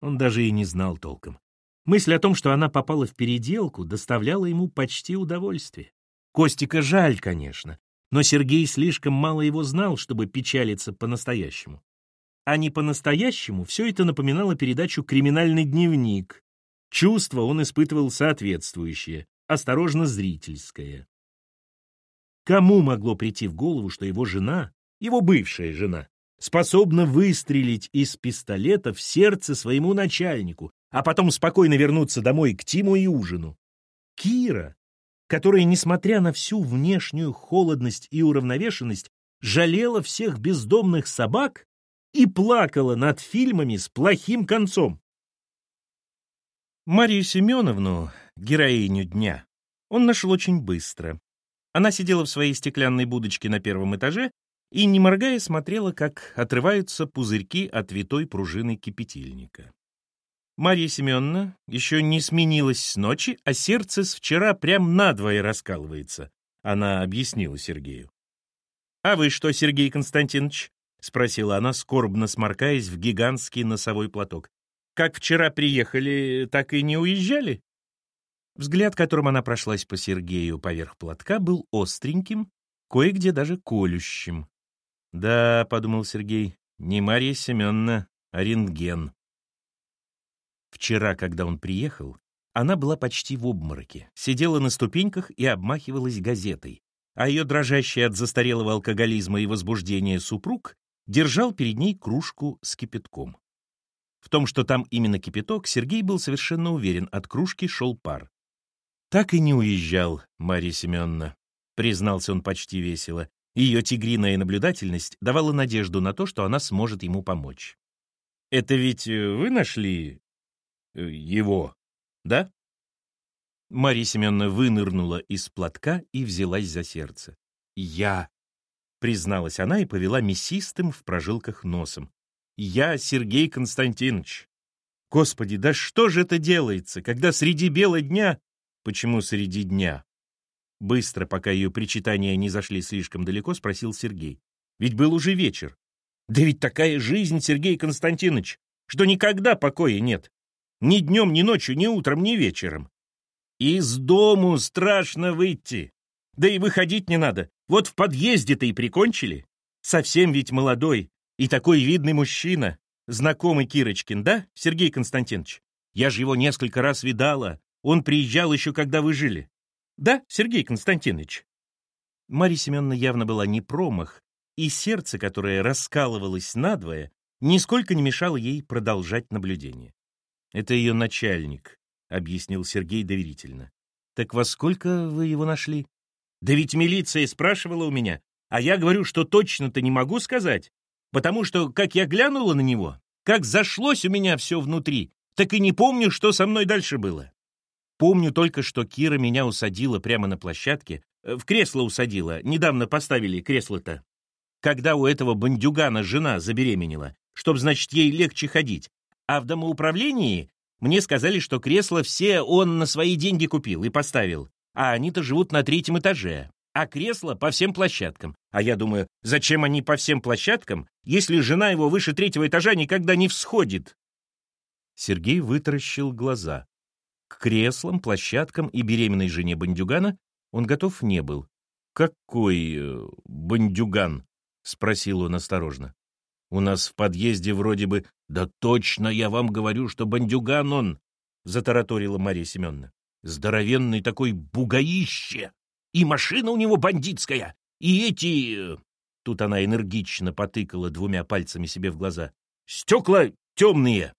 Он даже и не знал толком. Мысль о том, что она попала в переделку, доставляла ему почти удовольствие. Костика жаль, конечно, но Сергей слишком мало его знал, чтобы печалиться по-настоящему. А не по-настоящему все это напоминало передачу «Криминальный дневник». Чувство он испытывал соответствующее, осторожно зрительское. Кому могло прийти в голову, что его жена, его бывшая жена, способна выстрелить из пистолета в сердце своему начальнику, а потом спокойно вернуться домой к Тиму и ужину? Кира, которая, несмотря на всю внешнюю холодность и уравновешенность, жалела всех бездомных собак, и плакала над фильмами с плохим концом. Марию Семеновну, героиню дня, он нашел очень быстро. Она сидела в своей стеклянной будочке на первом этаже и, не моргая, смотрела, как отрываются пузырьки от витой пружины кипятильника. Марья Семеновна еще не сменилась с ночи, а сердце с вчера прям надвое раскалывается, она объяснила Сергею. «А вы что, Сергей Константинович?» — спросила она, скорбно сморкаясь в гигантский носовой платок. «Как вчера приехали, так и не уезжали?» Взгляд, которым она прошлась по Сергею поверх платка, был остреньким, кое-где даже колющим. «Да», — подумал Сергей, — «не Марья Семеновна, а рентген». Вчера, когда он приехал, она была почти в обмороке, сидела на ступеньках и обмахивалась газетой, а ее дрожащий от застарелого алкоголизма и возбуждения супруг держал перед ней кружку с кипятком. В том, что там именно кипяток, Сергей был совершенно уверен, от кружки шел пар. «Так и не уезжал, Марья Семеновна», — признался он почти весело. Ее тигриная наблюдательность давала надежду на то, что она сможет ему помочь. «Это ведь э, вы нашли Э, его, да? Марья Семеновна вынырнула из платка и взялась за сердце. «Я», — призналась она и повела мясистым в прожилках носом. «Я Сергей Константинович. Господи, да что же это делается, когда среди бела дня...» «Почему среди дня?» Быстро, пока ее причитания не зашли слишком далеко, спросил Сергей. «Ведь был уже вечер. Да ведь такая жизнь, Сергей Константинович, что никогда покоя нет. Ни днем, ни ночью, ни утром, ни вечером. Из дому страшно выйти. Да и выходить не надо. Вот в подъезде-то и прикончили. Совсем ведь молодой и такой видный мужчина. Знакомый Кирочкин, да, Сергей Константинович? Я же его несколько раз видала. Он приезжал еще, когда вы жили. Да, Сергей Константинович? Марья Семеновна явно была не промах, и сердце, которое раскалывалось надвое, нисколько не мешало ей продолжать наблюдение. Это ее начальник, объяснил Сергей доверительно. Так во сколько вы его нашли? Да ведь милиция спрашивала у меня, а я говорю, что точно-то не могу сказать, потому что, как я глянула на него, как зашлось у меня все внутри, так и не помню, что со мной дальше было. Помню только, что Кира меня усадила прямо на площадке, э, в кресло усадила, недавно поставили кресло-то. Когда у этого бандюгана жена забеременела, чтоб, значит, ей легче ходить, а в домоуправлении мне сказали, что кресла все он на свои деньги купил и поставил, а они-то живут на третьем этаже, а кресла по всем площадкам. А я думаю, зачем они по всем площадкам, если жена его выше третьего этажа никогда не всходит? Сергей вытаращил глаза. К креслам, площадкам и беременной жене бандюгана он готов не был. «Какой э, бандюган?» — спросил он осторожно. У нас в подъезде вроде бы... Да точно я вам говорю, что бандюган он, — затараторила Мария Семеновна. Здоровенный такой бугаище! И машина у него бандитская! И эти... Э, тут она энергично потыкала двумя пальцами себе в глаза. Стекла темные!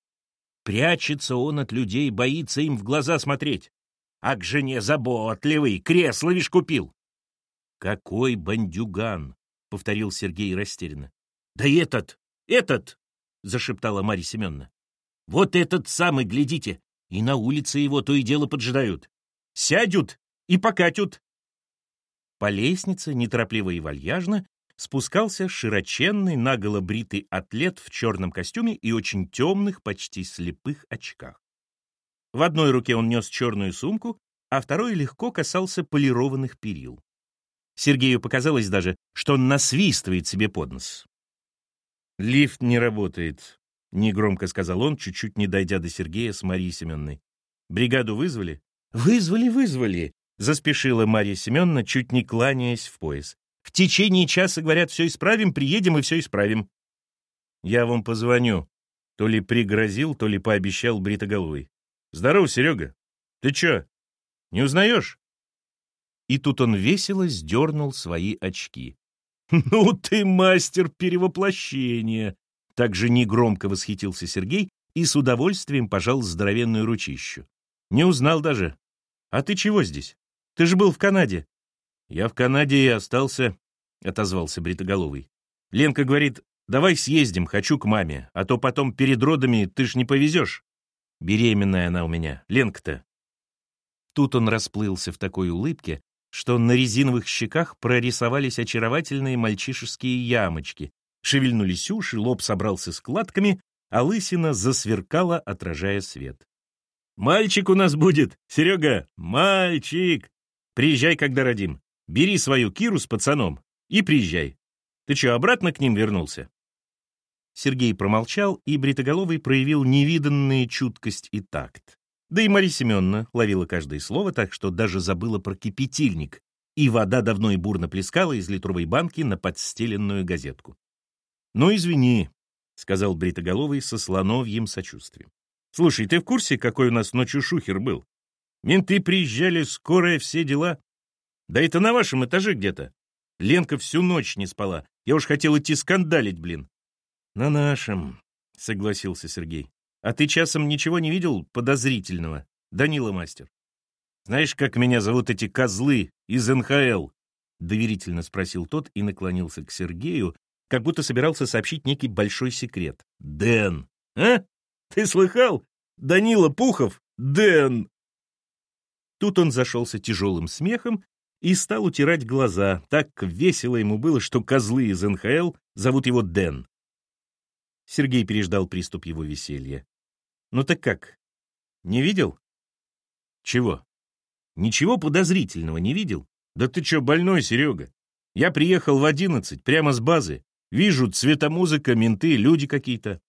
Прячется он от людей, боится им в глаза смотреть. А к жене заботливый, кресло вишь купил. «Какой бандюган!» — повторил Сергей растерянно. «Да этот, этот!» — зашептала Марья Семеновна. «Вот этот самый, глядите, и на улице его то и дело поджидают. Сядут и покатят». По лестнице, неторопливо и вальяжно, спускался широченный, наголо бритый атлет в черном костюме и очень темных, почти слепых очках. В одной руке он нес черную сумку, а второй легко касался полированных перил. Сергею показалось даже, что он насвистывает себе под нос. «Лифт не работает», — негромко сказал он, чуть-чуть не дойдя до Сергея с Марией Семеновной. «Бригаду вызвали?» «Вызвали, вызвали», — заспешила Марья Семеновна, чуть не кланяясь в пояс. «В течение часа, говорят, все исправим, приедем и все исправим». «Я вам позвоню», — то ли пригрозил, то ли пообещал бритоголовый. «Здорово, Серега. Ты чё, не узнаешь?» И тут он весело сдернул свои очки. «Ну ты мастер перевоплощения!» Также негромко восхитился Сергей и с удовольствием пожал здоровенную ручищу. «Не узнал даже. А ты чего здесь? Ты же был в Канаде». «Я в Канаде и остался», — отозвался Бритоголовый. «Ленка говорит, Давай съездим, хочу к маме, а то потом перед родами ты ж не повезешь. Беременная она у меня, Ленка-то. Тут он расплылся в такой улыбке, что на резиновых щеках прорисовались очаровательные мальчишеские ямочки, шевельнулись уши, лоб собрался складками, а лысина засверкала, отражая свет. «Мальчик у нас будет, Серега, мальчик! Приезжай, когда родим. Бери свою Киру с пацаном и приезжай. Ты что, обратно к ним вернулся?» Сергей промолчал, и Бритоголовый проявил невиданную чуткость и такт. Да и Мария Семеновна ловила каждое слово, так что даже забыла про кипятильник, и вода давно и бурно плескала из литровой банки на подстеленную газетку. «Ну, извини», — сказал Бритоголовый со слоновьим сочувствием. «Слушай, ты в курсе, какой у нас ночью шухер был? Менты приезжали, скорая, все дела. Да это на вашем этаже где-то. Ленка всю ночь не спала. Я уж хотел идти скандалить, блин». «На нашем», — согласился Сергей. А ты часом ничего не видел подозрительного, Данила Мастер? Знаешь, как меня зовут эти козлы из НХЛ? Доверительно спросил тот и наклонился к Сергею, как будто собирался сообщить некий большой секрет. Дэн. А? Ты слыхал? Данила Пухов? Дэн. Тут он зашелся тяжелым смехом и стал утирать глаза. Так весело ему было, что козлы из НХЛ зовут его Дэн. Сергей переждал приступ его веселья. «Ну так как? Не видел?» «Чего? Ничего подозрительного не видел? Да ты чё, больной, Серега? Я приехал в одиннадцать, прямо с базы. Вижу, цветомузыка, менты, люди какие-то.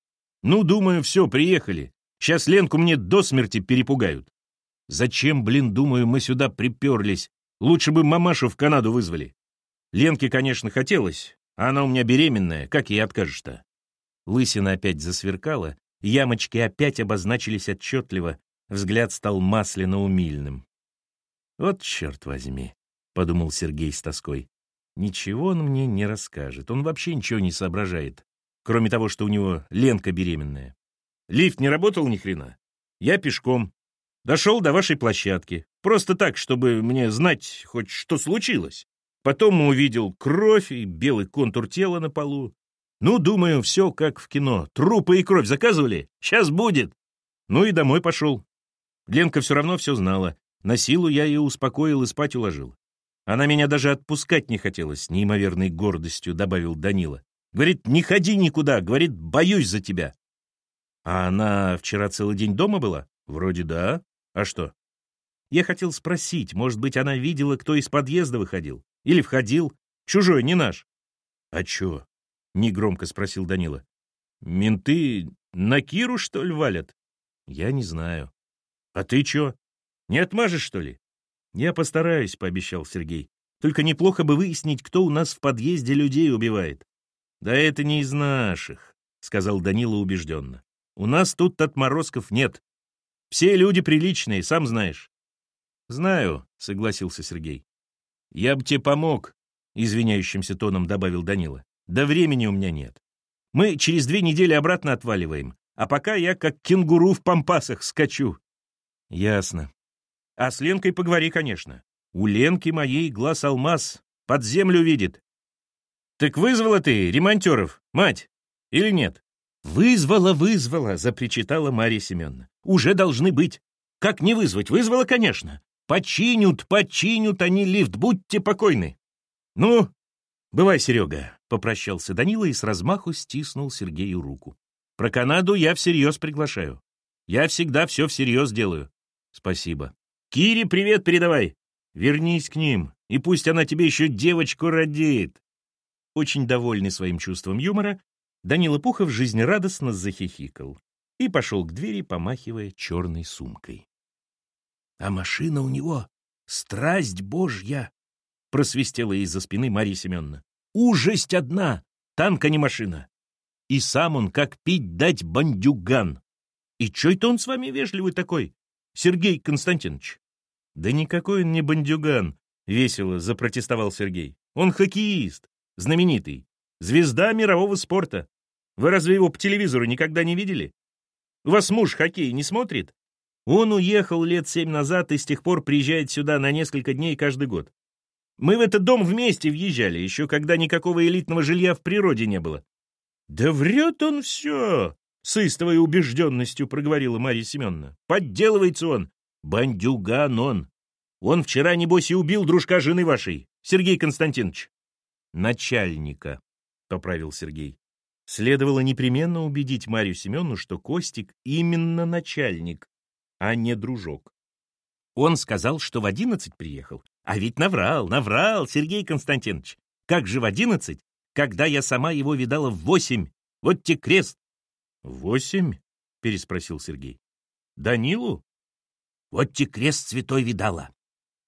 Ну, думаю, все, приехали. Сейчас Ленку мне до смерти перепугают. Зачем, блин, думаю, мы сюда приперлись? Лучше бы мамашу в Канаду вызвали. Ленке, конечно, хотелось, а она у меня беременная, как ей откажешь-то? Лысина опять засверкала, ямочки опять обозначились отчетливо, взгляд стал масляно-умильным. «Вот черт возьми», — подумал Сергей с тоской. «Ничего он мне не расскажет, он вообще ничего не соображает, кроме того, что у него Ленка беременная. Лифт не работал ни хрена. Я пешком. Дошел до вашей площадки. Просто так, чтобы мне знать хоть что случилось. Потом увидел кровь и белый контур тела на полу. Ну, думаю, все как в кино. Трупы и кровь заказывали? Сейчас будет. Ну и домой пошел. Ленка все равно все знала. На силу я ее успокоил и спать уложил. Она меня даже отпускать не хотела, с неимоверной гордостью добавил Данила. Говорит, не ходи никуда, говорит, боюсь за тебя. А она вчера целый день дома была? Вроде да. А что? Я хотел спросить, может быть, она видела, кто из подъезда выходил? Или входил? Чужой, не наш. А чё? — негромко спросил Данила. «Менты на Киру, что ли, валят?» «Я не знаю». «А ты чё? Не отмажешь, что ли?» «Я постараюсь», — пообещал Сергей. «Только неплохо бы выяснить, кто у нас в подъезде людей убивает». «Да это не из наших», — сказал Данила убежденно. «У нас тут отморозков нет. Все люди приличные, сам знаешь». «Знаю», — согласился Сергей. «Я бы тебе помог», — извиняющимся тоном добавил Данила. Да времени у меня нет. Мы через две недели обратно отваливаем, а пока я как кенгуру в пампасах скачу. Ясно. А с Ленкой поговори, конечно. У Ленки моей глаз алмаз под землю видит. Так вызвала ты ремонтеров, мать, или нет? Вызвала, вызвала, запричитала Марья Семеновна. Уже должны быть. Как не вызвать? Вызвала, конечно. Починют, починют они лифт, будьте покойны. Ну, бывай, Серега, Попрощался Данила и с размаху стиснул Сергею руку. «Про Канаду я всерьез приглашаю. Я всегда все всерьез делаю». «Спасибо». «Кире привет передавай. Вернись к ним, и пусть она тебе еще девочку родит». Очень довольный своим чувством юмора, Данила Пухов жизнерадостно захихикал и пошел к двери, помахивая черной сумкой. «А машина у него — страсть божья!» — просвистела из-за спины Марья Семеновна. Ужасть одна, танк, а не машина. И сам он как пить дать бандюган. И чё это он с вами вежливый такой, Сергей Константинович? Да никакой он не бандюган, весело запротестовал Сергей. Он хоккеист, знаменитый, звезда мирового спорта. Вы разве его по телевизору никогда не видели? У вас муж хоккей не смотрит? Он уехал лет семь назад и с тех пор приезжает сюда на несколько дней каждый год. Мы в этот дом вместе въезжали, еще когда никакого элитного жилья в природе не было. Да врет он все! С истовой убежденностью проговорила Марья Семеновна. Подделывается он. Бандюган он. Он вчера, небось, и убил дружка жены вашей, Сергей Константинович. Начальника, поправил Сергей. Следовало непременно убедить Марию Семеновну, что Костик именно начальник, а не дружок. Он сказал, что в одиннадцать приехал. А ведь наврал, наврал, Сергей Константинович. Как же в одиннадцать, когда я сама его видала в восемь? Вот те крест. «Восемь?» — переспросил Сергей. «Данилу?» «Вот те крест святой видала.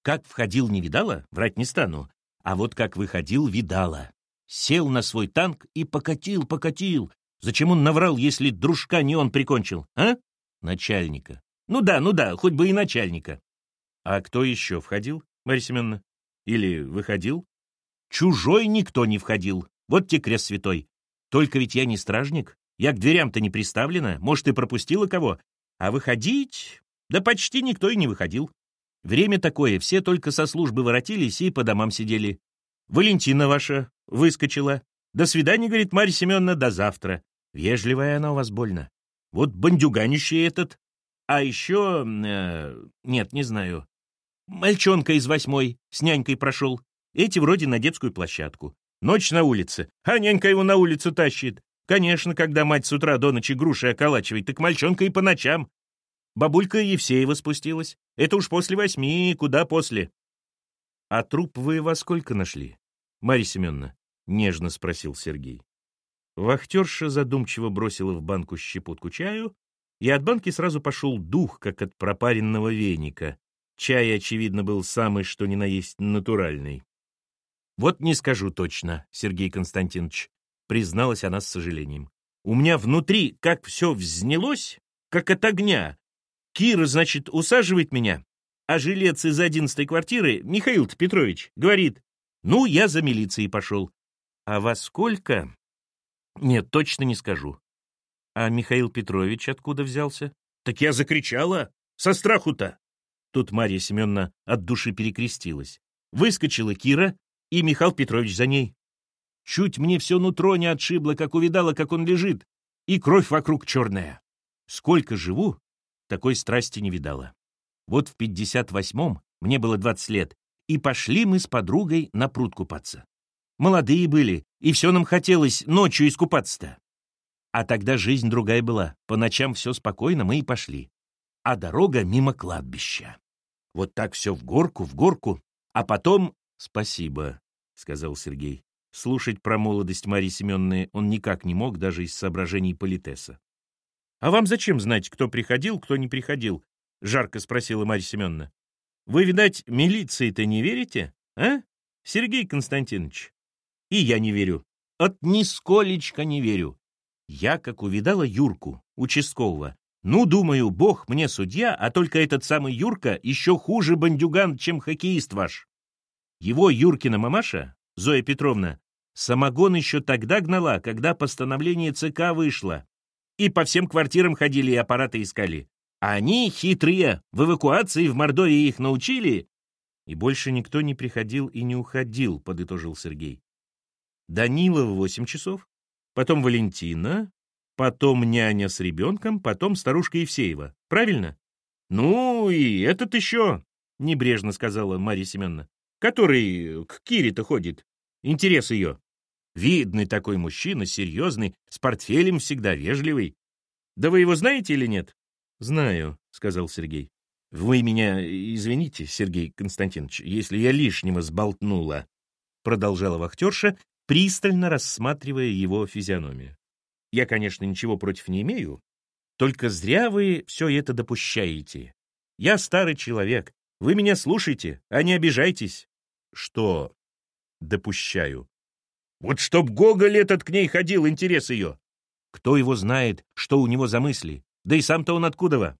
Как входил, не видала, врать не стану. А вот как выходил, видала. Сел на свой танк и покатил, покатил. Зачем он наврал, если дружка не он прикончил, а? Начальника. Ну да, ну да, хоть бы и начальника. А кто еще входил, Марья Семеновна? Или выходил? Чужой никто не входил. Вот те крест святой. Только ведь я не стражник. Я к дверям-то не приставлена. Может, и пропустила кого. А выходить... Да почти никто и не выходил. Время такое, все только со службы воротились и по домам сидели. Валентина ваша выскочила. До свидания, говорит Марья Семеновна, до завтра. Вежливая она у вас больно. Вот бандюганище этот. А еще... Э, нет, не знаю. Мальчонка из восьмой с нянькой прошел. Эти вроде на детскую площадку. Ночь на улице, а нянька его на улицу тащит. Конечно, когда мать с утра до ночи груши околачивает, так мальчонка и по ночам. Бабулька Евсеева спустилась. Это уж после восьми, куда после. — А труп вы во сколько нашли, Марья Семеновна? — нежно спросил Сергей. Вахтерша задумчиво бросила в банку щепотку чаю, и от банки сразу пошел дух, как от пропаренного веника. Чай, очевидно, был самый что ни на есть натуральный. «Вот не скажу точно, Сергей Константинович», — призналась она с сожалением. «У меня внутри как все взнялось, как от огня, Кира, значит, усаживает меня, а жилец из одиннадцатой квартиры, Михаил Петрович, говорит, ну, я за милицией пошел. А во сколько? Нет, точно не скажу. А Михаил Петрович откуда взялся? Так я закричала. Со страху-то. Тут Марья Семеновна от души перекрестилась. Выскочила Кира, и Михаил Петрович за ней. Чуть мне все нутро не отшибло, как увидала, как он лежит, и кровь вокруг черная. Сколько живу, такой страсти не видала. Вот в 58-м, мне было 20 лет, и пошли мы с подругой на пруд купаться. Молодые были, и все нам хотелось ночью искупаться-то. А тогда жизнь другая была, по ночам все спокойно, мы и пошли. А дорога мимо кладбища. Вот так все в горку, в горку, а потом... — Спасибо, — сказал Сергей. Слушать про молодость Марии Семеновны он никак не мог, даже из соображений политеса. «А вам зачем знать, кто приходил, кто не приходил?» — жарко спросила Марья Семеновна. «Вы, видать, милиции-то не верите, а, Сергей Константинович?» «И я не верю. От нисколечко не верю. Я, как увидала Юрку, участкового, ну, думаю, бог мне судья, а только этот самый Юрка еще хуже бандюган, чем хоккеист ваш. Его Юркина мамаша, Зоя Петровна, самогон еще тогда гнала, когда постановление ЦК вышло и по всем квартирам ходили и аппараты искали. Они хитрые, в эвакуации в Мордовии их научили. И больше никто не приходил и не уходил, подытожил Сергей. Данила в восемь часов, потом Валентина, потом няня с ребенком, потом старушка Евсеева. Правильно? Ну и этот еще, небрежно сказала Марья Семеновна, который к Кире-то ходит. Интерес ее. Видный такой мужчина, серьезный, с портфелем всегда вежливый. Да вы его знаете или нет? Знаю, сказал Сергей. Вы меня извините, Сергей Константинович, если я лишнего сболтнула, продолжала вахтерша, пристально рассматривая его физиономию. Я, конечно, ничего против не имею, только зря вы все это допущаете. Я старый человек, вы меня слушайте, а не обижайтесь. Что допущаю? Вот чтоб Гоголь этот к ней ходил, интерес ее. Кто его знает, что у него за мысли? Да и сам-то он откуда-во?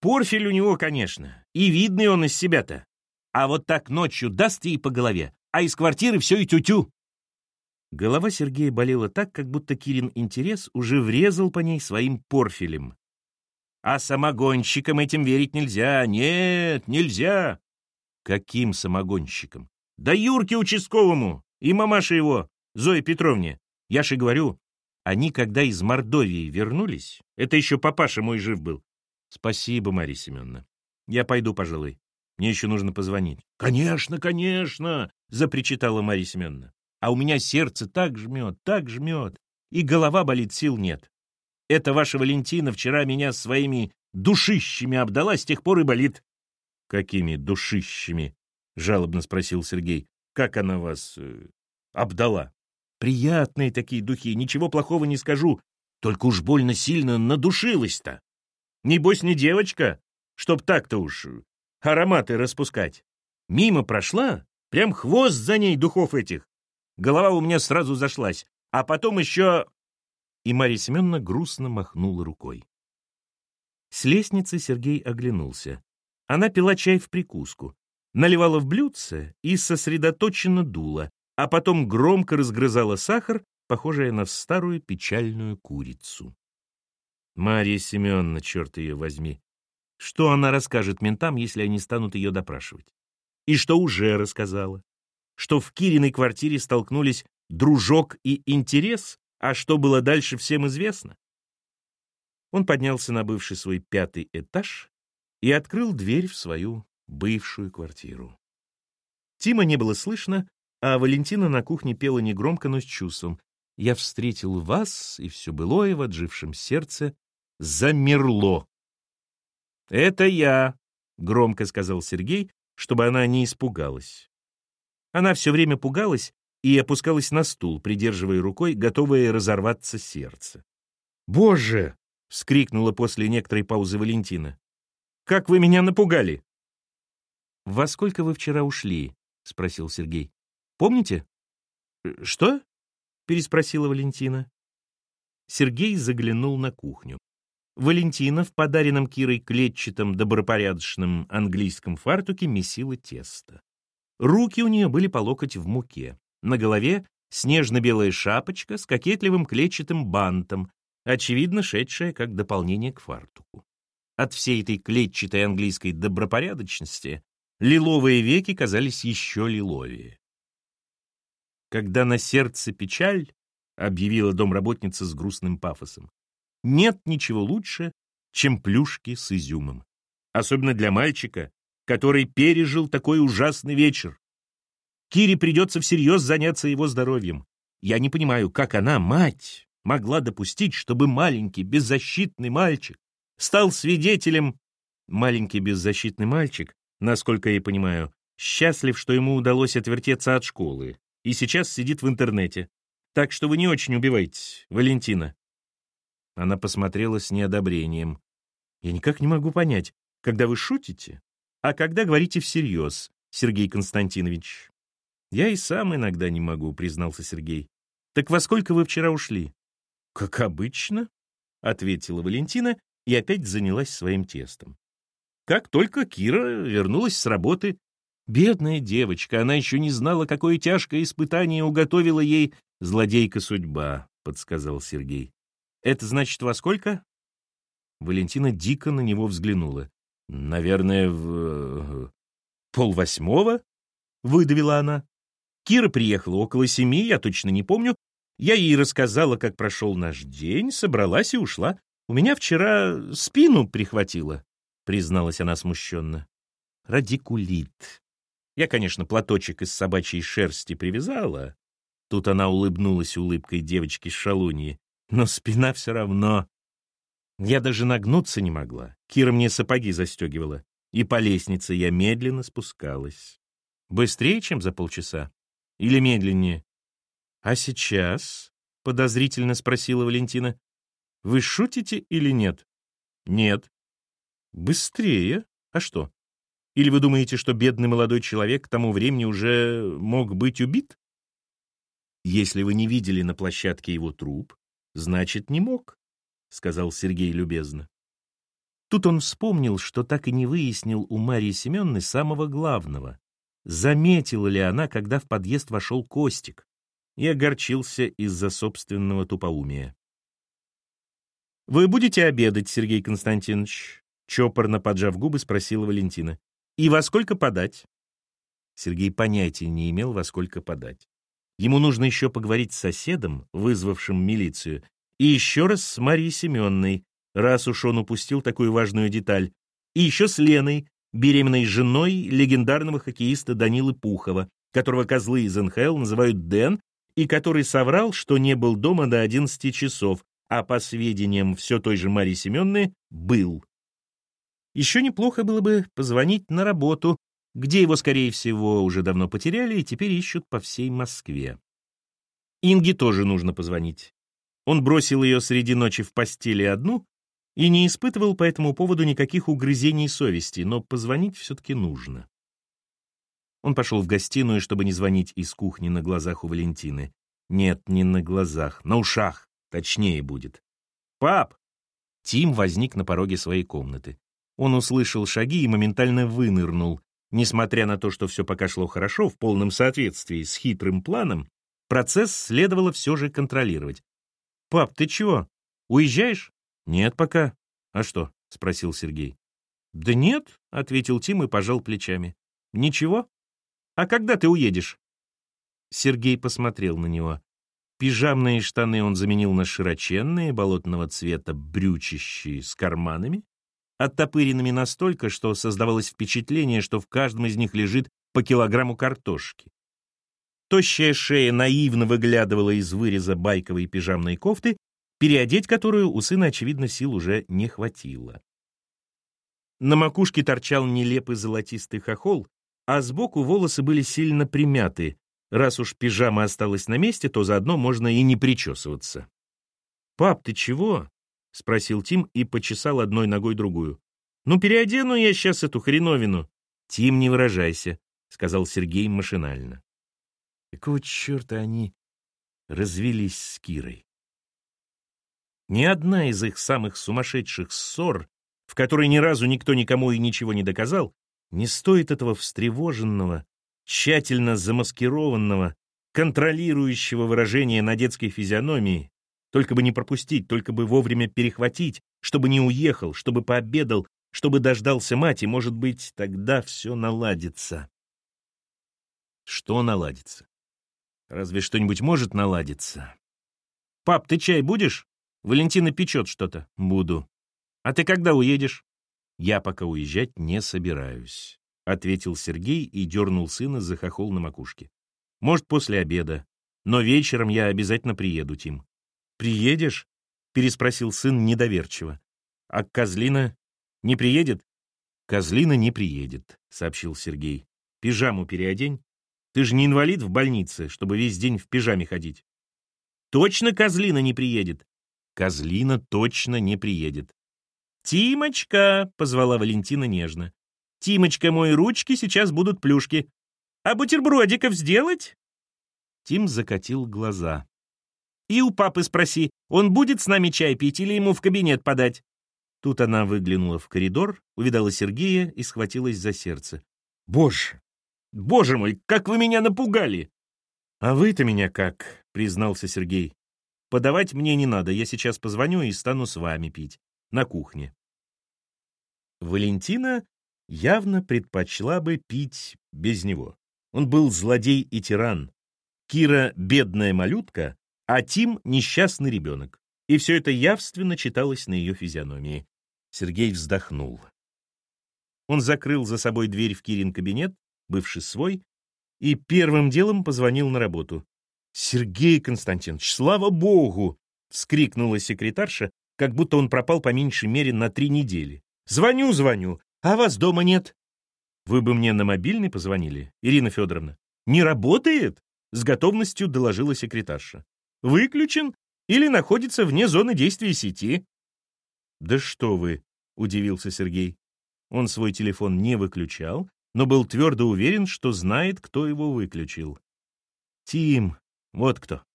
Порфель у него, конечно, и видный он из себя-то. А вот так ночью даст ей по голове, а из квартиры все и тю-тю. Голова Сергея болела так, как будто Кирин интерес уже врезал по ней своим порфелем. А самогонщикам этим верить нельзя. Нет, нельзя. Каким самогонщикам? Да Юрке участковому и мамаше его. Зое Петровне. Я же говорю, Они, когда из Мордовии вернулись, это еще папаша мой жив был. Спасибо, Марья Семеновна. Я пойду, пожалуй. Мне еще нужно позвонить. Конечно, конечно, запричитала Марья Семеновна. А у меня сердце так жмет, так жмет, и голова болит, сил нет. Это ваша Валентина вчера меня своими душищами обдала, с тех пор и болит. Какими душищами? жалобно спросил Сергей. Как она вас э, обдала? Приятные такие духи, ничего плохого не скажу. Только уж больно сильно надушилась-то. Небось, не девочка, чтоб так-то уж ароматы распускать. Мимо прошла, прям хвост за ней духов этих. Голова у меня сразу зашлась, а потом еще... И Марья Семеновна грустно махнула рукой. С лестницы Сергей оглянулся. Она пила чай в прикуску, наливала в блюдце и сосредоточенно дула, а потом громко разгрызала сахар, похожая на старую печальную курицу. Марья Семеновна, черт ее возьми, что она расскажет ментам, если они станут ее допрашивать? И что уже рассказала? Что в Кириной квартире столкнулись дружок и интерес, а что было дальше, всем известно. Он поднялся на бывший свой пятый этаж и открыл дверь в свою бывшую квартиру. Тима не было слышно, а Валентина на кухне пела негромко, но с чувством. «Я встретил вас, и все былое в отжившем сердце замерло». «Это я», — громко сказал Сергей, чтобы она не испугалась. Она все время пугалась и опускалась на стул, придерживая рукой, готовая разорваться сердце. «Боже!» — вскрикнула после некоторой паузы Валентина. «Как вы меня напугали!» «Во сколько вы вчера ушли?» — спросил Сергей. Помните? «Э, что? переспросила Валентина. Сергей заглянул на кухню. Валентина в подаренном Кирой клетчатом добропорядочном английском фартуке месила тесто. Руки у нее были по локоть в муке. На голове снежно-белая шапочка с кокетливым клетчатым бантом, очевидно, шедшая как дополнение к фартуку. От всей этой клетчатой английской добропорядочности лиловые веки казались еще лиловее когда на сердце печаль, объявила домработница с грустным пафосом. Нет ничего лучше, чем плюшки с изюмом. Особенно для мальчика, который пережил такой ужасный вечер. Кире придется всерьез заняться его здоровьем. Я не понимаю, как она, мать, могла допустить, чтобы маленький беззащитный мальчик стал свидетелем... Маленький беззащитный мальчик, насколько я понимаю, счастлив, что ему удалось отвертеться от школы, и сейчас сидит в интернете. Так что вы не очень убиваетесь, Валентина». Она посмотрела с неодобрением. «Я никак не могу понять, когда вы шутите, а когда говорите всерьез, Сергей Константинович». «Я и сам иногда не могу», — признался Сергей. «Так во сколько вы вчера ушли?» «Как обычно», — ответила Валентина и опять занялась своим тестом. Как только Кира вернулась с работы, Бедная девочка, она еще не знала, какое тяжкое испытание уготовила ей злодейка судьба, — подсказал Сергей. Это значит во сколько? Валентина дико на него взглянула. Наверное, в... полвосьмого? Выдавила она. Кира приехала около семи, я точно не помню. Я ей рассказала, как прошел наш день, собралась и ушла. У меня вчера спину прихватило, призналась она смущенно. Радикулит, я, конечно, платочек из собачьей шерсти привязала. Тут она улыбнулась улыбкой девочки с шалуньи. Но спина все равно... Я даже нагнуться не могла. Кира мне сапоги застегивала. И по лестнице я медленно спускалась. Быстрее, чем за полчаса? Или медленнее? А сейчас? — подозрительно спросила Валентина. Вы шутите или нет? Нет. Быстрее? А что? Или вы думаете, что бедный молодой человек к тому времени уже мог быть убит? Если вы не видели на площадке его труп, значит, не мог, — сказал Сергей любезно. Тут он вспомнил, что так и не выяснил у Марии Семеновны самого главного. Заметила ли она, когда в подъезд вошел Костик, и огорчился из-за собственного тупоумия. «Вы будете обедать, Сергей Константинович?» Чопорно поджав губы, спросила Валентина. И во сколько подать? Сергей понятия не имел, во сколько подать. Ему нужно еще поговорить с соседом, вызвавшим милицию, И еще раз с Марией Семенной, раз уж он упустил такую важную деталь. И еще с Леной, беременной женой легендарного хоккеиста Данилы Пухова, которого козлы из НХЛ называют Дэн, и который соврал, что не был дома до 11 часов, а по сведениям все той же Марии Семенны, был. Еще неплохо было бы позвонить на работу, где его, скорее всего, уже давно потеряли и теперь ищут по всей Москве. Инге тоже нужно позвонить. Он бросил ее среди ночи в постели одну и не испытывал по этому поводу никаких угрызений совести, но позвонить все-таки нужно. Он пошел в гостиную, чтобы не звонить из кухни на глазах у Валентины. Нет, не на глазах, на ушах, точнее будет. «Пап!» Тим возник на пороге своей комнаты. Он услышал шаги и моментально вынырнул. Несмотря на то, что все пока шло хорошо, в полном соответствии с хитрым планом, процесс следовало все же контролировать. «Пап, ты чего? Уезжаешь?» «Нет пока». «А что?» — спросил Сергей. «Да нет», — ответил Тим и пожал плечами. «Ничего? А когда ты уедешь?» Сергей посмотрел на него. Пижамные штаны он заменил на широченные, болотного цвета, брючищие с карманами, оттопыренными настолько, что создавалось впечатление, что в каждом из них лежит по килограмму картошки. Тощая шея наивно выглядывала из выреза байковой пижамной кофты, переодеть которую у сына, очевидно, сил уже не хватило. На макушке торчал нелепый золотистый хохол, а сбоку волосы были сильно примяты. Раз уж пижама осталась на месте, то заодно можно и не причесываться. «Пап, ты чего?» — спросил Тим и почесал одной ногой другую. «Ну, переодену я сейчас эту хреновину». «Тим, не выражайся», — сказал Сергей машинально. Какого черта они развелись с Кирой? Ни одна из их самых сумасшедших ссор, в которой ни разу никто никому и ничего не доказал, не стоит этого встревоженного, тщательно замаскированного, контролирующего выражения на детской физиономии, только бы не пропустить, только бы вовремя перехватить, чтобы не уехал, чтобы пообедал, чтобы дождался мать, и, может быть, тогда все наладится. Что наладится? Разве что-нибудь может наладиться? «Пап, ты чай будешь?» Валентина печет что-то. Буду. А ты когда уедешь? Я пока уезжать не собираюсь, ответил Сергей и дернул сына за хохол на макушке. Может, после обеда. Но вечером я обязательно приеду, Тим. Приедешь? переспросил сын недоверчиво. А Козлина не приедет? Козлина не приедет, сообщил Сергей. Пижаму переодень. Ты же не инвалид в больнице, чтобы весь день в пижаме ходить. Точно Козлина не приедет? Козлина точно не приедет. «Тимочка!» — позвала Валентина нежно. «Тимочка, мои ручки, сейчас будут плюшки. А бутербродиков сделать?» Тим закатил глаза. «И у папы спроси, он будет с нами чай пить или ему в кабинет подать?» Тут она выглянула в коридор, увидала Сергея и схватилась за сердце. «Боже! Боже мой, как вы меня напугали!» «А вы-то меня как?» — признался Сергей. Подавать мне не надо, я сейчас позвоню и стану с вами пить. На кухне. Валентина явно предпочла бы пить без него. Он был злодей и тиран. Кира — бедная малютка, а Тим — несчастный ребенок. И все это явственно читалось на ее физиономии. Сергей вздохнул. Он закрыл за собой дверь в Кирин кабинет, бывший свой, и первым делом позвонил на работу. «Сергей Константинович, слава богу!» — вскрикнула секретарша, как будто он пропал по меньшей мере на три недели. «Звоню, звоню, а вас дома нет». «Вы бы мне на мобильный позвонили, Ирина Федоровна?» «Не работает?» — с готовностью доложила секретарша. «Выключен или находится вне зоны действия сети?» «Да что вы!» — удивился Сергей. Он свой телефон не выключал, но был твердо уверен, что знает, кто его выключил. «Тим, вот кто.